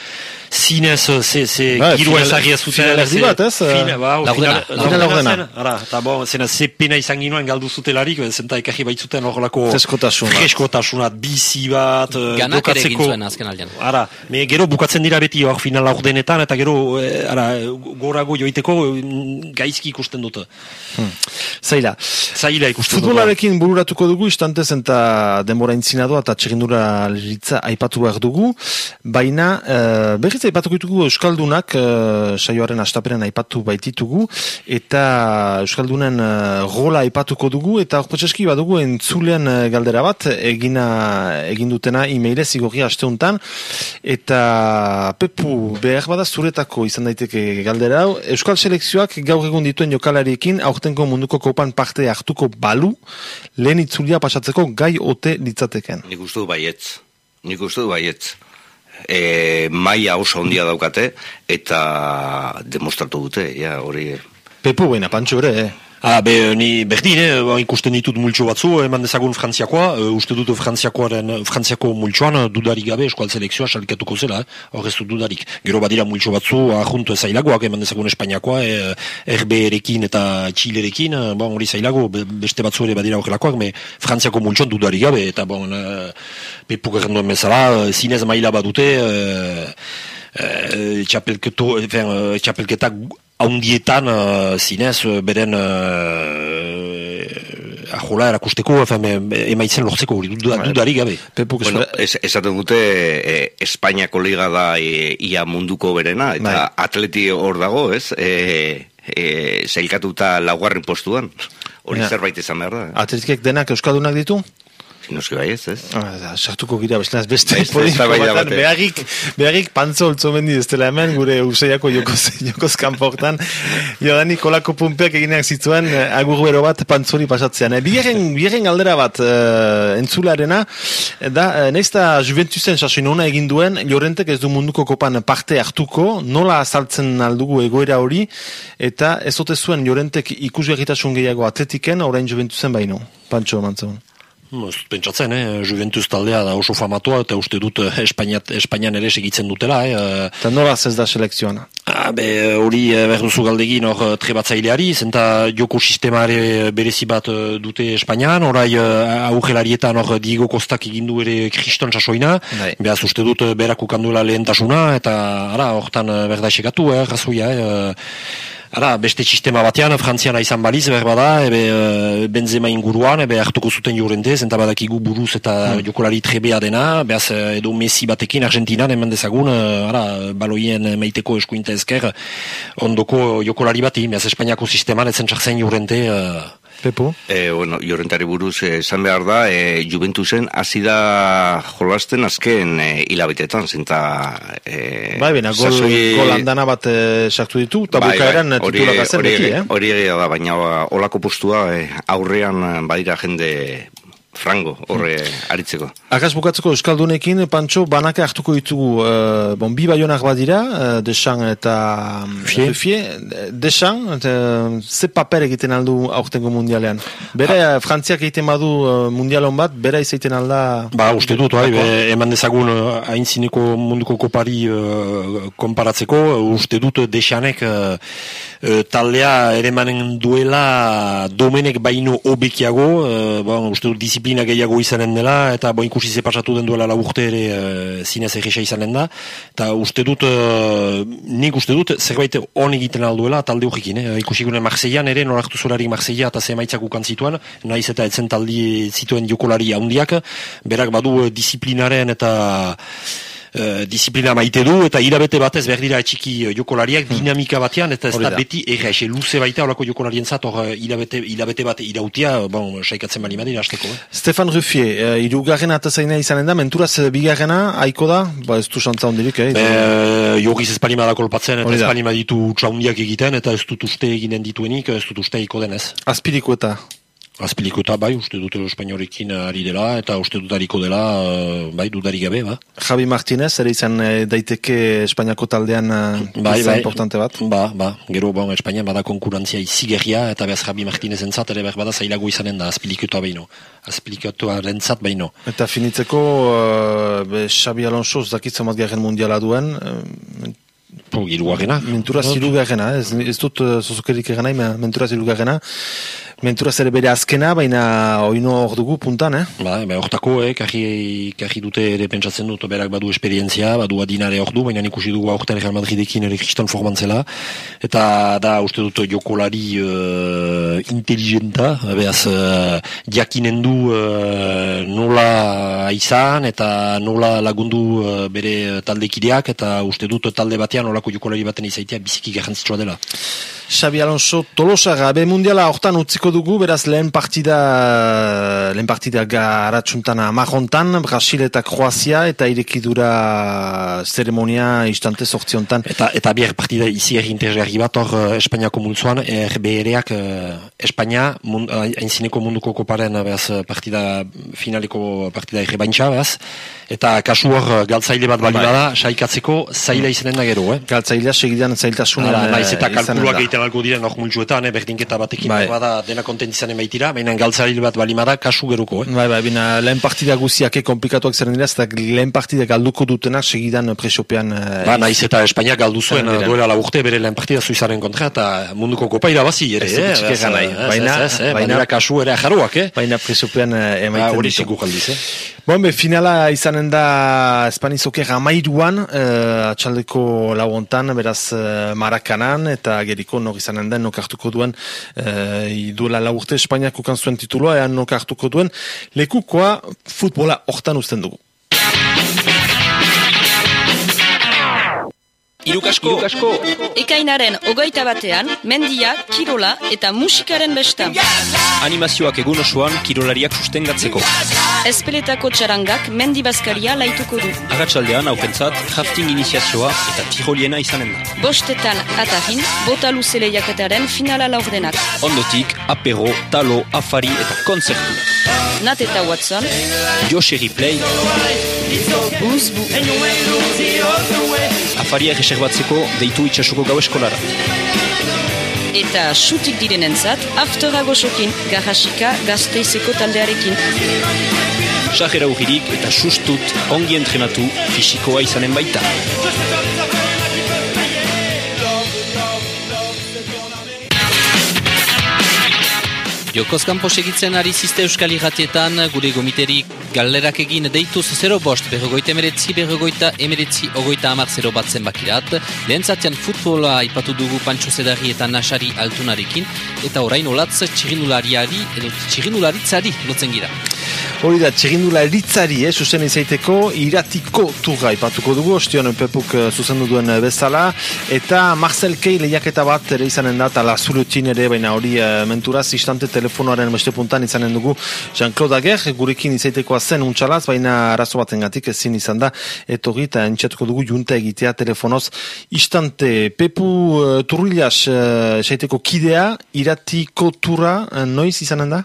zinez, ze, ze, ba, girua ezagri ez zuten. Final erdi bat, ez? Fina, ba, laurdena. Laurdena. Ara, eta bo, zena, ze pena izan ginoen galdu zutelarik, zenta ekarri baitzuten hor lako... Freskotasunat. Freskotasunat, bizi bat, Ganak ere gintzuen azken aldean. Ara, me gero bukatzen dira beti hor final denetan eta gero e, ara, gorago joiteko mm, gaizki ikusten dute. Hmm. Zaila. Zaila ikusten dute. Futbolarekin bururatuko dugu, istantez eta denbora intzinadoa eta txegindura liritza aipatu behar dugu, baina e, berriz aipatuko ditugu Euskaldunak e, saioaren astaperen aipatu baititugu eta Euskaldunen e, rola aipatuko dugu eta horpotxeski badugu entzulean galdera bat egina egindutena e-mailez igorria asteuntan eta Pepu, behar bada zuretako izan daiteke galdera hau, Euskal Selekzioak gaur egun dituen jokalariekin aurtenko munduko kopan parte hartuko balu, lehen itzulia pasatzeko gai ote ditzateken. Nik uste du baietz, nik uste du baietz. E, maia oso ondia daukate, eta demostratu dute, ja, hori... Pepu baina, pantxo ere, eh? Ah, be, ni berdin, eh, ba, ikusten ditut multxo batzu, eman dezagun frantziakoa, uh, uste dut frantziakoaren, frantziako multxoan uh, dudarik gabe eskual selekzioa salkatuko zela, hor eh? dudarik. Gero badira multxo batzu, ahuntu ezailagoak, eman dezagun espainiakoa, eh, RB erekin eta Txilerekin, bon, hori zailago, beste batzu ere badira horrelakoak, me frantziako multxoan dudarik gabe, eta bon, uh, pepuk erranduen bezala, zinez maila badute, uh, uh, txapelketak haundietan uh, zinez uh, beren uh, ahola erakusteko emaitzen lortzeko hori dudari gabe. Bueno, es, esaten dute e, Espainiako liga da e, ia munduko berena eta bai. atleti hor dago ez? E, e, zeilkatuta laugarren postuan. Hori zerbait izan behar da atletikek denak euskadunak ditu? Noski bai ez, ez? Ah, sartuko gira, beste beste podiko batan, behagik, behagik pantzo ez dela hemen, gure useiako jokoz, jokoz kanportan, jodani kolako pumpeak egineak zituen, eh, agur bero bat pantzori pasatzean. E, bigarren, galdera bat, uh, entzularena, da, uh, neizta Juventusen sasoin ona egin duen, Llorentek ez du munduko kopan parte hartuko, nola azaltzen aldugu egoera hori, eta ez zuen Llorentek ikusgarritasun gehiago atletiken, orain Juventusen baino, pantzo mantzon. Pentsatzen, eh? Juventus taldea da oso famatua, eta uste dut eh, Espainiat, Espainian ere segitzen dutela. Eh? Eta nola ez da selekzioana? Ah, hori eh, behar duzu galdegin hor trebatzaileari, zenta joko sistemare berezi bat dute Espainian, orai aurrelarietan hor Diego Kostak egindu ere kriston sasoina, bai. behaz uste dut berakuk kandula lehentasuna, eta ara, hortan berda esekatu, eh, razoia, eh? Ara, beste sistema batean, frantziana izan baliz, behar bada, ebe, uh, benzema inguruan, ebe hartuko zuten jorentez, eta badakigu buruz eta mm. jokolari trebea dena, behaz, edo Messi batekin Argentinan, eman dezagun, uh, ara, baloien meiteko eskuinta ezker, ondoko jokolari bati, behaz, Espainiako sisteman, etzen txartzen jorente, uh, Pepo? E, bueno, jorrentari buruz eh, esan behar da, e, Juventusen hasi da jolasten azken e, hilabetetan, zinta... E, bai, bena, gol, gol andana bat sartu ditu, eta bai, bukaeran bai, titulak beti, eh? Hori da, baina olako postua e, aurrean badira jende frango horre aritzeko. Agas bukatzeko Euskaldunekin, Pantxo, banaka hartuko ditugu, uh, bon, bi baionak badira, uh, Desan eta Fie. Desan, uh, ze paper egiten aldu aurtengo mundialean? Bere, ha. Frantziak egiten badu uh, mundialon bat, bere izaiten alda... Ba, uste dut, bai, eman dezagun hain zineko munduko kopari uh, konparatzeko, uste dut Desanek uh, taldea ere manen duela domenek baino obekiago, uh, bon, uste dut disiplina gehiago izanen dela, eta bo ikusi ze pasatu den duela la urte ere uh, zinez egisa izanen da, eta uste dut, uh, nik uste dut, zerbait hon egiten alduela talde urrikin, eh? ikusi gune Marseian ere, norartu zolarik Marseilla eta ze maitzak ukan zituen, naiz eta etzen taldi zituen jokolari handiak, berak badu disiplinaren eta Eh, disiplina maite du, eta irabete batez behar dira etxiki eh, jokolariak hmm. dinamika batean, eta ez da beti errex, luze baita horako jokolarien zat, hor eh, irabete bat irautia, bon, saikatzen bali madira, azteko. Eh? Stefan Ruffier, uh, irugarren atazaina izanen da, menturaz bigarrena, haiko da, ba ez du xantza hondirik, eh? Be, jogiz ez palima da kolpatzen, eta ez palima ditu txaundiak egiten, eta ez dut uste eginen dituenik, ez dut uste iko denez. Azpiriko eta? Azpiliko eta bai, uste dut espainorekin ari dela, eta uste dut dela, eh, bai, dudarik gabe, ba. Javi Martinez, ere izan eh, daiteke Espainiako taldean eh, bai, bai, importante bat? Ba, ba, gero, bon, Espainia bada konkurantzia izigerria, eta behaz Javi Martinez entzat, ere behar bada zailago izanen da, azpiliko eta behin, azpiliko eta behin. Eta finitzeko, uh, be, Xabi Alonso, zakitzen bat garen mundiala duen, uh, Po, irugarrena. Mentura zirugarrena, ez, ez dut uh, zozokerik nahi, mentura zirugarrena. Mentura zere bere azkena, baina oino hor dugu puntan, eh? Ba, ba hortako, eh, kaji, kaji dute ere pentsatzen dut, berak badu esperientzia, badu adinare hor du, baina ikusi dugu aurten Real Madridekin ere kriston formantzela, eta da, uste dut, jokolari uh, inteligenta, behaz, uh, jakinen du uh, nola izan, eta nola lagundu uh, bere taldekideak, eta uste dut talde batean nolako jokolari baten izaitea biziki garrantzitsua dela. Xabi Alonso Tolosa gabe mundiala hortan utziko dugu, beraz lehen partida lehen partida garatxuntan amajontan, Brasil eta Kroazia eta irekidura zeremonia instante sortziontan. Eta, eta bier partida izi erri interesgarri bat hor eh, Espainiako multzuan, RBR-ak eh, Espainia, mund, hainzineko munduko koparen beraz, partida finaleko partida baintxa, beraz, eta kasu hor galtzaile bat bali bai. saikatzeko zaila izanen da gero, eh? Galtzailea segidan zailtasunan Naiz eta kalkuluak egiten alko diren hor multzuetan, eh, berdinketa batekin, bai. bada dena kontentizan emaitira, baina galtzaile bat balimada kasu geruko. Eh? Bai, bai, bina lehen partida guziak komplikatuak zeren dira, eta lehen partida galduko dutenak segidan presopean... Uh, ba, naiz eta Espainia galdu zuen duela la urte bere lehen partida zuizaren kontra, eta munduko kopa irabazi, ere, eh? Baina, eh, baina, kasu ere ajaruak, eh? Baina presopean uh, emaiten ba, ditu. galdiz, eh? Bon, be, finala izanen da Espanizoker amairuan, uh, atxaldeko lauontan, beraz uh, Marakanan, eta geriko nok izanen den, nok hartuko duen, uh, duela la urte Espainiako kanzuen tituloa, ean nok hartuko duen, lekukoa futbola hortan usten dugu. Irukasko. Irukasko. Ekainaren ogoita batean, mendia, kirola eta musikaren besta. Animazioak egun osoan kirolariak sustengatzeko. Espeletako txarangak mendi bazkaria laituko du. Agatsaldean aukentzat, rafting iniziazioa eta tiroliena izanen da. Bostetan atahin, bota luzele jaketaren finala laurdenak. Ondotik, apero, talo, afari eta konzertu. Nat eta Watson. Josh Play. Uzbu. Afaria reservatzeko deitu itxasuko gau eskolara. Eta sutik direnentzat, aftera gozokin, garrasika gazteizeko taldearekin. Sajera ugirik eta sustut ongi entrenatu fisikoa izanen baita. Jokoz kanpo segitzen ari ziste euskal irratietan, gure gomiteri galerak egin deituz 0 bost, berrogoita emeretzi, berrogoita emeretzi, ogoita amar 0 bat zenbakirat. Lehen zatean futbola ipatu dugu pantxo zedari eta nasari altunarekin, eta orain olatz txirinulariari, edo txirinularitzari lotzen gira. Hori da, txegindula eritzari, eh, zuzen izaiteko, iratiko turra ipatuko dugu, ostion pepuk uh, duen eh, bezala, eta Marcel Kei lehiaketa bat ere izanen da, eta zurutin ere, baina hori uh, menturaz, istante telefonoaren beste puntan izanen dugu, Jean-Claude Ager, gurekin izaitekoa zen untxalaz, baina arazo baten gatik ezin izan da, eto eta entxatuko dugu junta egitea telefonoz, istante, pepu uh, turrilas uh, kidea, iratiko turra, uh, noiz izanen da?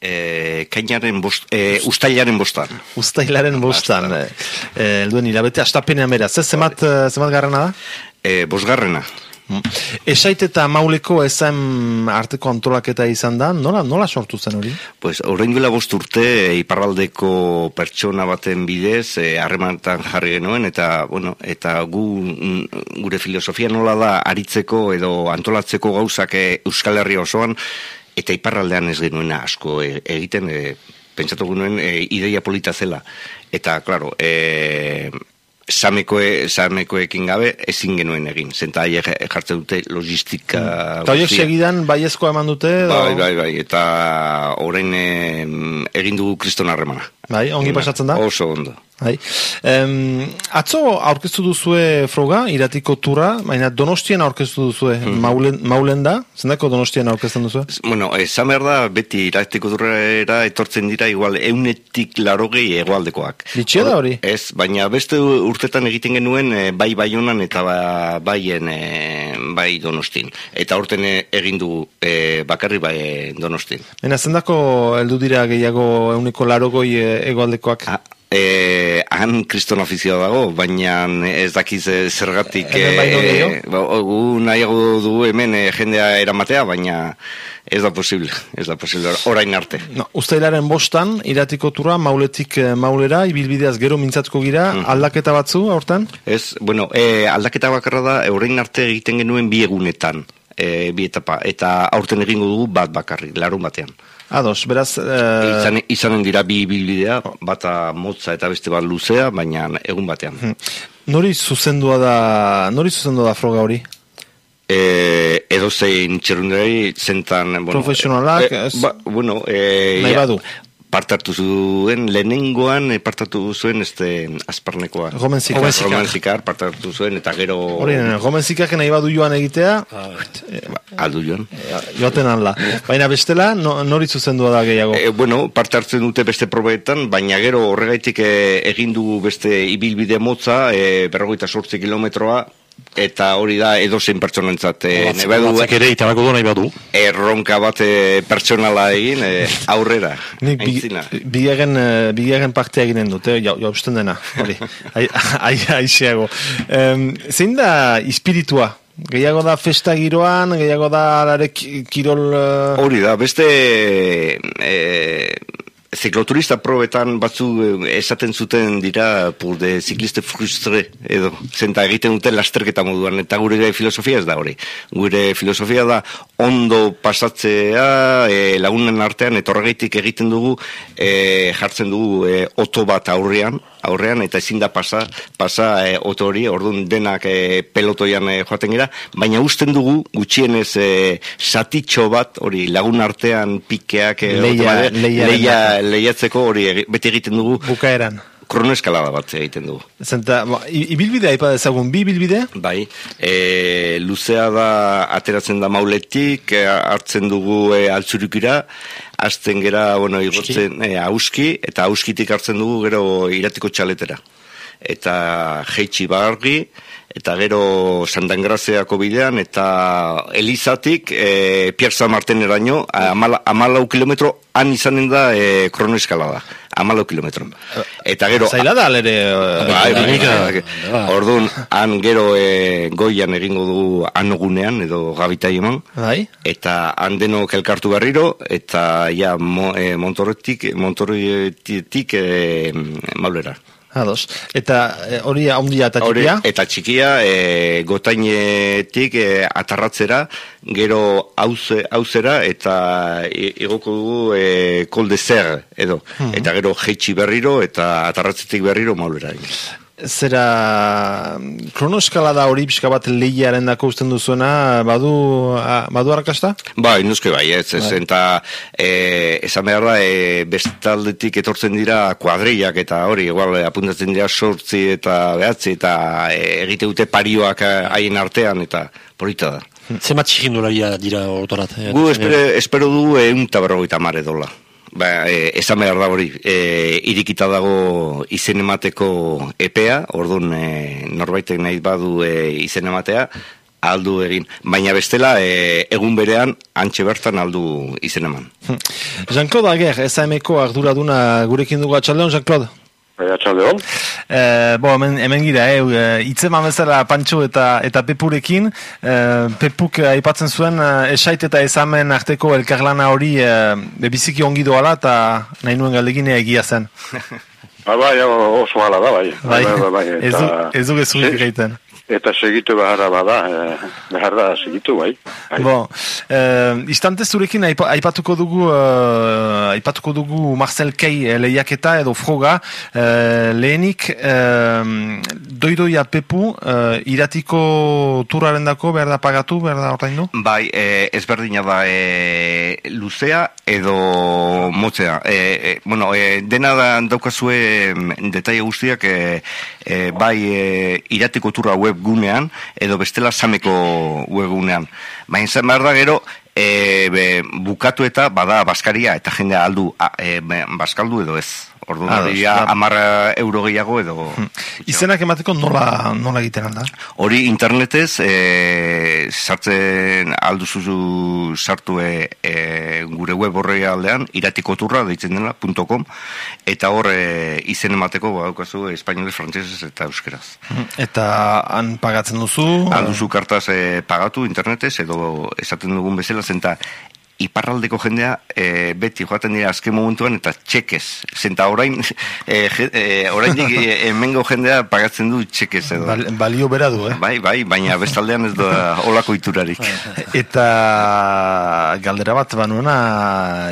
E, kainaren bost, e, ustailaren bostan. Ustailaren bostan. E, elduen hilabete, astapenean beraz. Zemat, zemat garrana da? E, bosgarrena. Mm. Esait eta mauleko esan arteko antolaketa izan da, nola, nola sortu zen hori? Pues, horrein duela bost urte, iparraldeko pertsona baten bidez, eh, harremantan jarri genuen, eta, bueno, eta gu, mm, gure filosofia nola da, aritzeko edo antolatzeko gauzak eh, Euskal Herria osoan, eta iparraldean ez genuena asko eh, egiten, e, pentsatu genuen ideia polita zela. Eta, klaro, e, samekoe, samekoekin gabe ezin genuen egin. Zenta haiek jartzen dute logistika... Mm. Eta horiek segidan baiezko eman dute? Bai, bai, bai, eta orain egin dugu kriston harremana. Bai, ongi pasatzen da? Oso ondo. Bai. Um, atzo aurkeztu duzue froga, iratiko tura, baina donostien aurkeztu duzue, hmm. maulen, maulen da? Zendako donostien aurkezten duzue? Bueno, esan behar da, beti iratiko turera etortzen dira, igual, eunetik larogei egualdekoak. Ditxia da hori? Ez, baina beste urtetan egiten genuen, eh, bai bai honan eta ba, baien e, bai donostin. Eta urten egin du e, bakarri bai donostin. Baina zendako heldu dira gehiago euneko larogoi egualdekoak? E, han kriston ofizioa dago, baina ez dakiz zergatik e, ba, nahiago du hemen e, jendea eramatea, baina ez da posible, ez da posible, orain arte. No, Uztailaren bostan, iratiko tura, mauletik maulera, ibilbideaz gero mintzatuko gira, mm. aldaketa batzu, aurten? Ez, bueno, e, aldaketa bakarra da, orain arte egiten genuen bi egunetan, e, bi etapa, eta aurten egingo dugu bat bakarri, larun batean. Ados, beraz... E... izanen dira bi bilbidea, bata motza eta beste bat luzea, baina egun batean. Hmm. Nori zuzendua da, nori zuzendua da froga hori? E, edo zein txerundari zentan... Bueno, Profesionalak? E, ba, bueno, e, Nahi badu? Partartu zuen lehenengoan e, partartu zuen este azparnekoa. Gomenzikar Gomenzikar partartu zuen eta gero Hori, Gomenzikar nahi badu joan egitea ah, aldu joan. e, joaten anla baina bestela no, nori zuzendu da gehiago? E, bueno, parte hartzen dute beste probeetan baina gero horregaitik e, egin du beste ibilbide motza e, berrogeita sortzi kilometroa eta hori da edozein pertsonentzat e, batzak ere itabako du nahi badu. Erronka bat e, pertsonala egin e, aurrera. Nik bigaren bi, partea eginen dute jau, jau dena hori. Aizeago zein da espiritua Gehiago da festa giroan, gehiago da alarek kirol... Hori da, beste e, zikloturista probetan batzu eh, esaten zuten dira pur de zikliste frustre edo zenta egiten duten lasterketa moduan eta gure filosofia ez da hori. Gure filosofia da ondo pasatzea e, lagunen artean etorregeitik egiten dugu e, jartzen dugu e, oto bat aurrean aurrean eta ezin da pasa, pasa e, oto hori, orduan denak e, pelotoian e, joaten gira, baina usten dugu gutxienez e, satitxo bat hori lagun artean pikeak e, leia, leia, leia, lehiatzeko hori beti egiten dugu. Bukaeran kronoeskalada bat egiten dugu. Zenta, ba, ibilbidea ipa dezagun, bi ibilbide? Bai, e, luzea da ateratzen da mauletik, e, hartzen dugu e, altzurikira, azten gera, bueno, igotzen, e, auski, eta auskitik hartzen dugu gero iratiko txaletera. Eta jeitsi bargi, eta gero Sandangrazeako bidean, eta Elizatik, e, Pierza Marten eraino, amalau kilometro, han izanen da e, kronoeskalada amalo kilometro. Eta gero... Zaila da, lere... Bai, bai, bai, Orduan, han gero e, goian egingo du anogunean, edo gabitai eman. Bai. Eta han deno kelkartu berriro, eta ja, mo, e, montorretik, montorretik e, maulera. Ados. Eta e, hori handia eta txikia? eta txikia e, gotainetik e, atarratzera, gero auze, auzera eta igoko dugu e, kolde zer edo. Mhm. Eta gero jeitsi berriro eta atarratzetik berriro maulera zera kronoskala da hori pixka bat lehiaren dako usten duzuena badu, badu arrakasta? Bai, nuzke bai, ez, ez, bai. eta e, esan behar da e, bestaldetik etortzen dira kuadriak eta hori, igual, apuntatzen dira sortzi eta behatzi eta e, egite dute parioak haien artean eta polita da. Zema txikindularia dira ortorat? Gu espero du egun tabarroita mare dola ba, e, esan behar da hori, e, irikita dago izen emateko epea, orduan e, norbaitek nahi badu e, izen ematea, aldu egin. Baina bestela, e, egun berean, antxe bertan aldu izen eman. Jean-Claude Ager, SAM-eko arduraduna gurekin dugu atxaldeon, Jean-Claude? Bai, atxaldeon. E, bo, hemen, hemen gira, eh, itzema bezala Pantxo eta, eta Pepurekin, e, Pepuk aipatzen zuen, esait eta ezamen arteko elkarlana hori e, biziki ongi doala eta nahi nuen galdegine egia zen. Ba, bai, oso hala da, bai. Bai, bai, bai, bai. ez du gezurik egiten. Eta segitu behar bada, eh, behar da segitu, bai. bai. Bo, eh, istante zurekin aipatuko dugu, eh, aipatuko dugu Marcel Kei eh, lehiaketa edo froga, eh, lehenik eh, doidoia pepu eh, iratiko turaren dako, behar da pagatu, behar da ortaindu? Bai, eh, ezberdina da eh, luzea edo motzea. Eh, eh, bueno, eh, dena da daukazue detaile guztiak, eh, eh, bai eh, iratiko turra web webgunean edo bestela sameko webgunean. Baina zen behar da gero, e, bukatu eta bada baskaria eta jendea aldu e, baskaldu edo ez. Ordu ah, da, amarra euro gehiago edo... Hmm. Izenak emateko nola, nola egiten alda? Hori internetez, e, sartzen alduzuzu sartu e, e, gure web horre aldean, iratikoturra deitzen dela, .com, eta hor e, izen emateko badaukazu espainolez, frantzesez eta euskeraz. Hmm. Eta han pagatzen duzu? Alduzu kartaz e, pagatu internetez, edo esaten dugun bezala, zenta iparraldeko jendea e, beti joaten dira azken momentuan eta txekez. Zenta orain, e, e, orain emengo jendea pagatzen du txekez edo. balio bera du, eh? Bai, bai, baina bestaldean ez da olako iturarik. eta galdera bat banuena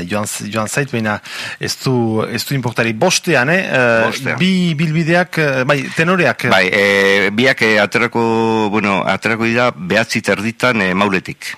joan, joan zait, baina ez du, ez du importari. Bostean, eh? Bostean. Bi bilbideak, bai, tenoreak. Bai, e, biak aterako, bueno, aterako dira behatzi terditan e, mauletik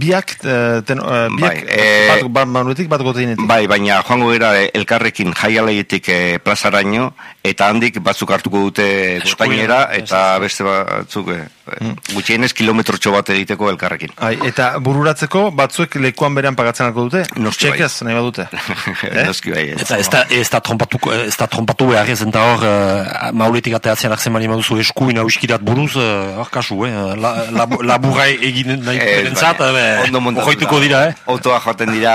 biak, uh, ten, uh, biak bai, bat, bat, bat goteinetik. Bai, baina joango gara elkarrekin jaialeietik e, plazaraino, eta handik batzuk hartuko dute gotainera, eta beste batzuk e, mm. gutxienez kilometrotxo bat egiteko elkarrekin. Ai, eta bururatzeko batzuek lekuan berean pagatzen alko dute? Noski bai. nahi badute. eh? Noski bai. Eta ez da, ez da trompatu, ez da trompatu behar ez, eta hor, uh, mauletik ateatzen akzen mani maduzu eskuina uskirat buruz, hor uh, kasu, eh? La, la, laburai egin nahi perentzat, ondo montatuta. dira, eh? Autoa joaten dira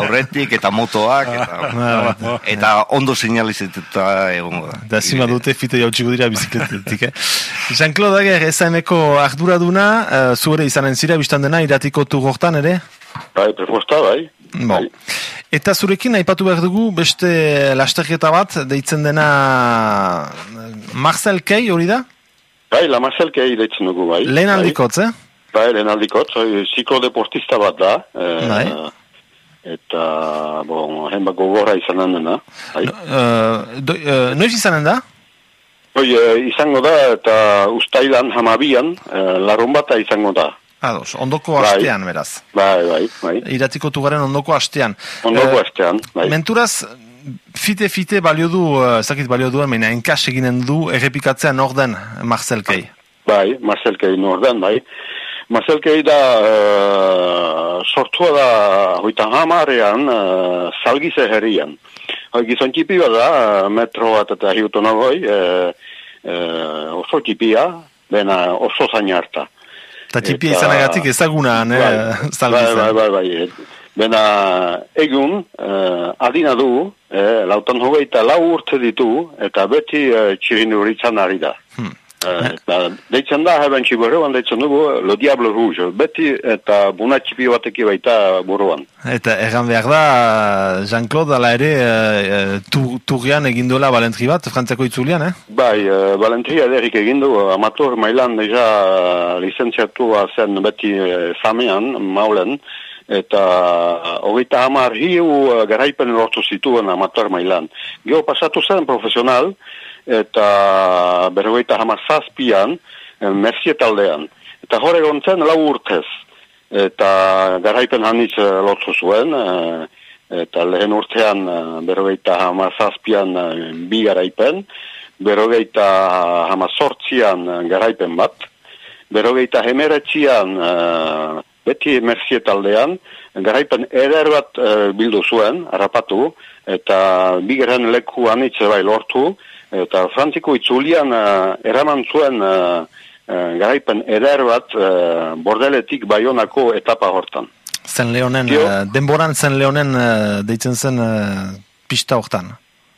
aurretik eta motoak eta, ah, eta ondo señalizetuta egongo da. Da zima dute fite jautsiko dira bizikletetik, eh? Jean-Claude Ager, SMko arduraduna, uh, zuere izanen zira, biztan dena, iratiko tugortan ere? Bai, prefosta, bai. Bo. Bai. Eta zurekin, aipatu behar dugu, beste lasterketa bat, deitzen dena Marcel Kei, hori da? Bai, la Marcel Kei deitzen dugu, bai. Lehen bai. aldikotz, eh? Bai, lehen aldikot, deportista bat da. E, bai. Eta, bon, hen bako gora izanen dena. Bai. Uh, uh, noiz izanen da? Oi, izango da, eta ustailan hamabian, uh, larun bata izango da. Ados, ondoko bai. astean, beraz. Bai, bai, bai. Iratiko tugaren ondoko astean. Ondoko astean, bai. Menturaz, fite-fite balio du, ez dakit balio duen, meina, enkas eginen du, errepikatzea norden Marcel Kei. Bai, Marcel Kei norden, bai. Mazelkei da uh, sortua da hoita hamarean uh, salgize herrian. Hoi gizon tipi bada, uh, metro bat eta hiutu nagoi, uh, uh, oso tipia, bena oso zain. Ta tipia izanagatik ezaguna, ne, bai. Bai, bai, bai. Bena egun, uh, adina du, eh, lautan hogeita lau urte ditu, eta beti uh, txirindu ari da. Hmm. Eta, deitzen da, haben txiburuan, deitzen dugu, lo diablo rouge, beti eta bunatxipi bateki baita buruan. Eta erran behar da, Jean-Claude, ala ere, e, turrian eginduela balentri bat, frantzako itzulian, eh? Bai, e, balentri ederik egindu, amator mailan deja licentziatua zen beti zamean, maulen, eta hogeita hamar hiu garaipen lortu zituen amator mailan. Geo pasatu zen profesional, eta berrogeita hamar zazpian, eh, merzie taldean. Eta hori gontzen lau urtez, eta garaipen hanitz eh, lotzu zuen, eh, eta lehen urtean berrogeita hamar zazpian bi garaipen, berrogeita hamar sortzian garaipen bat, berrogeita hemeretzian beti merzie taldean, garaipen eder bat bildu zuen, harrapatu, eta bigeren leku anitze bai lortu, eta frantziko itzulian uh, eraman zuen uh, garaipen eder bat bordeletik baionako etapa hortan. Zen leonen, denboran zen leonen deitzen zen pista hortan.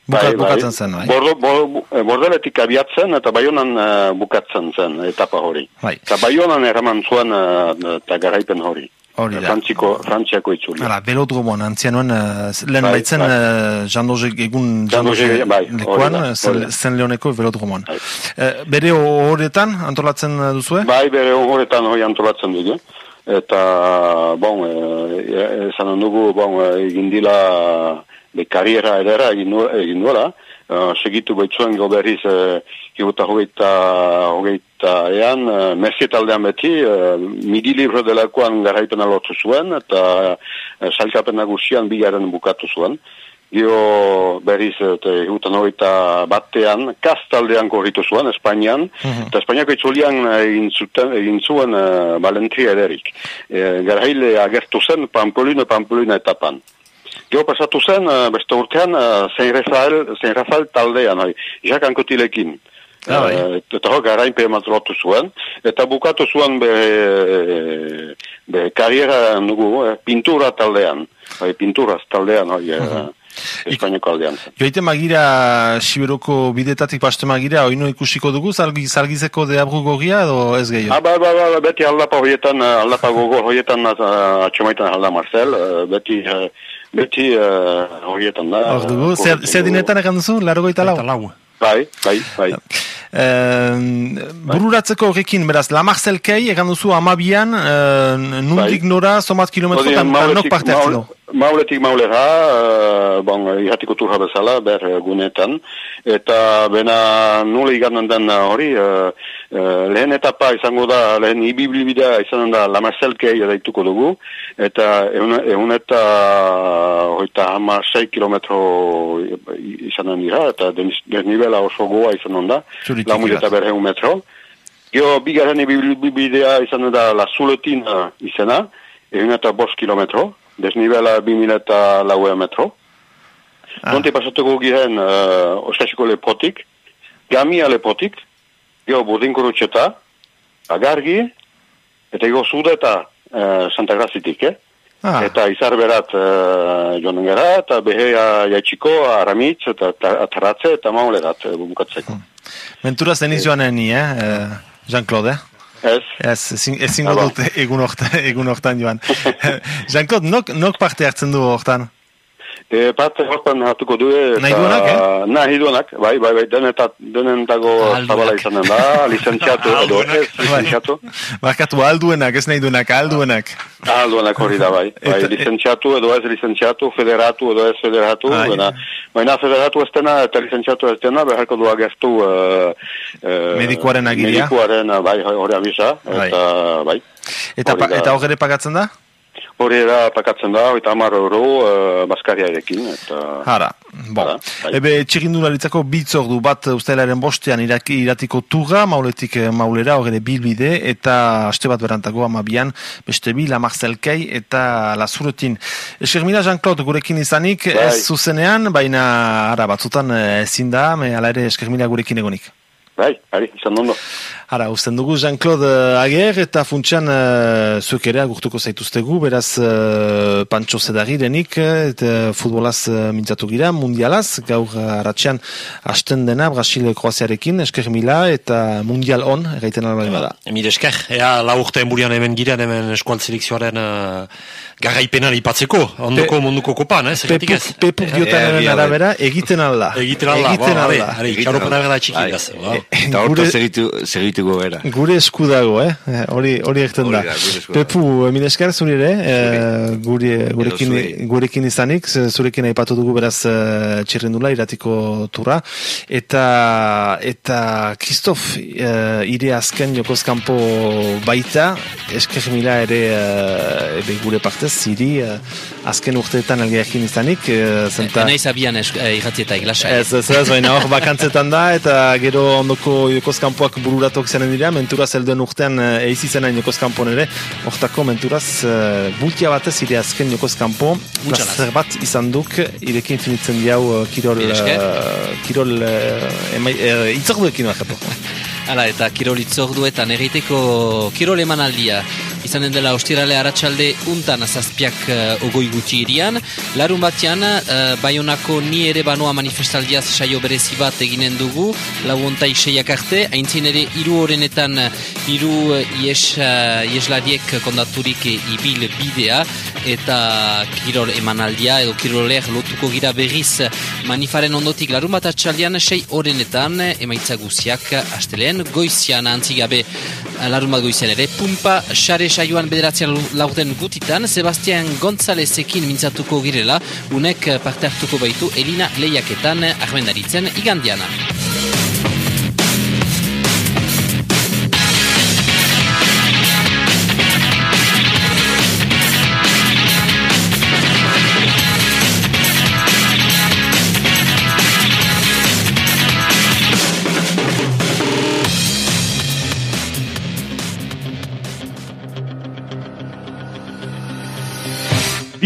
Bukat, bai, bai. bukatzen zen, bai. Bordo, bordeletik abiatzen eta baionan bukatzen zen etapa hori. Bai. Eta baionan eraman zuen eta garaipen hori. Hori da. Frantziko, Frantziako itzuli. Hala, belodromon, antzia nuen, uh, lehen bai, baitzen, bai. uh, jandoze, egun jandoze bai, lekuan, zen, zen leoneko belodromon. Bai. Uh, bere horretan antolatzen duzue? Bai, bere horretan hori antolatzen dugu. Eta, bon, esan e, dugu, bon, egin dila, be, kariera edera egin duela, uh, segitu baitzuen goberriz uh, hiuta hogeita, hogeita ean, uh, merzi taldean beti, uh, midi libro delakoan garaipen alotu zuen, eta uh, salkapen nagusian bigaren bukatu zuen. Gio berriz, hiuta hogeita batean, kastaldean korritu zuen, Espainian, mhm. eta Espainiako itzulian egin, egin zuen uh, Valentria ederik. Uh, Garhaile agertu zen Pampolino, Pampolino etapan. Gero pasatu zen, uh, beste urtean, uh, Saint Rafael, Saint Rafael taldean, hai, Jacques Ankotilekin. Ah, bai. uh, eta hor garain lotu zuen, eta bukatu zuen be, be kariera nugu, eh, pintura taldean, bai, pinturaz taldean, hai, uh -huh. Espainiako aldean. Joite magira, Siberoko bidetatik paste magira, oino ikusiko dugu, zalgi, zalgizeko deabru gogia, edo ez gehiago? Ah, ba, ba, ba, beti aldapa horietan, aldapa gogo horietan, atxomaitan alda Marcel, beti beti uh, horietan da. Hor dugu, zer dinetan egan duzu, laro goita lau? Bai, bai, bai. Uh, bururatzeko horrekin, beraz, Lamarzelkei, egan duzu, amabian, uh, nundik bai. nora, somat kilometro, eta nok parte hartzen du? Mauletik maulera, uh, bon, iratiko turra bezala, ber gunetan, eta bena nule iganen den hori, uh, uh, lehen etapa izango da, lehen ibiblibidea izan da Lamarzelkei edaituko dugu, eta egun eta hoita hama 6 kilometro izanen dira, eta desnibela oso goa izan da, lamu eta berreun metro. Gio, bigarren bidea izan da la Zuletina izena, egun eta bost kilometro, desnibela bimila eta laue metro. Ah. Donte pasatuko giren uh, ostasiko lepotik, gamia lepotik, gio, burdinkuru txeta, agargi, eta gio, zudeta uh, Santa Grazitik, eh? Ah. Eta izar berat uh, joan gara, eta behea jaitsiko, aramitz, eta atarratze, eta maulerat bukatzeko. Hmm. Mentura zen izuan eni, eh, eh, Jean-Claude, eh? Ez. Ez, ezin dut egun hortan joan. Jean-Claude, nok, nok parte hartzen du hortan? E, parte hortan hatuko du eta... Nahi duenak, eh? Nahi duenak, bai, bai, bai, denetat, denen dago zabala izanen da, licentziatu, edo ez, licentziatu. Barkatu, alduenak, ez nahi duenak, alduenak. Alduenak hori da, bai, bai, licentziatu, edo ez licentziatu, federatu, edo ez federatu, baina, baina federatu ez dena, eta licentziatu ez dena, beharko du agertu... Uh, uh, medikuaren agiria. Medikuaren, bai, hori abisa, eta, bai. Eta, eta hori pagatzen da? Hori da pakatzen da, eta amar euro uh, baskariarekin. Eta... Hara, bon. Bai. Ebe, txirindu lalitzako bitzor du bat ustelaren bostean iraki, iratiko tuga, mauletik eh, maulera, horre bilbide, eta aste bat berantago amabian, beste bi, la eta la zuretin. Eskermina, Jean-Claude, gurekin izanik, bai. ez zuzenean, baina, ara, batzutan eh, ezin da, me ala ere, eskermina gurekin egonik. Bai, ari, izan dondo. Ara, usten dugu Jean-Claude Ager eta funtsan uh, zuek ere agurtuko zaituztegu, beraz uh, pantxo zedari denik, eta futbolaz uh, mintzatu gira, mundialaz, gaur haratxean hasten dena, Brasil Kroaziarekin, esker mila eta mundial on, erraiten alba da. Emir esker, ea la urte enburian hemen gira, hemen eskual selekzioaren uh, garraipenan ipatzeko, ondoko munduko kopan, eh, zergatik ez? Pepuk diotan e, arabera, egiten alda. Egiten alda, egiten alda. Egiten alda, egiten alda. Eta horto segitu segituko era. Gure esku dago, eh? Hori hori egiten da. Pepu, mil esker zuri ere, eh, gure, gurekin, gurekin izanik, zurekin aipatu dugu beraz uh, txirrendula iratiko tura. Eta, eta Kristof, uh, ire azken jokoz kanpo baita, esker mila ere uh, gure partez, ziri uh, azken urteetan algeakin izanik. Uh, zenta... Enaiz abian irratieta eglasa. Ez, ez, ez, baina hor bakantzetan da, eta gero ondoko jokoz kanpoak zenen dira, menturaz elduen urtean eiz eh, izena jokoz kanpo nere, ortako menturaz uh, bultia batez ire azken jokoz kanpo, plazer bat. izan duk, irekin finitzen diau uh, kirol, uh, kirol uh, emai, uh, itzorduekin Hala, eta kirolitzorduetan erreiteko kirol emanaldia izanen dela ostirale aratsalde untan azazpiak uh, ogoi gutxi irian. Larun batean, uh, Bayonako ni ere banoa manifestaldiaz saio berezi bat eginen dugu, lau onta iseiak arte, haintzin ere iru horrenetan iru uh, ies, uh, ieslariek kondaturik ibil bidea, eta kirol emanaldia edo kiroler lotuko gira berriz manifaren ondotik larun bat atxaldian sei horrenetan emaitza guziak asteleen goizian antzigabe larun bat goizian ere pumpa xare saioan bederatzean laurden gutitan, Sebastian Gonzalezekin mintzatuko girela, unek parte hartuko baitu Elina Leiaketan armendaritzen igandiana.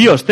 Dios te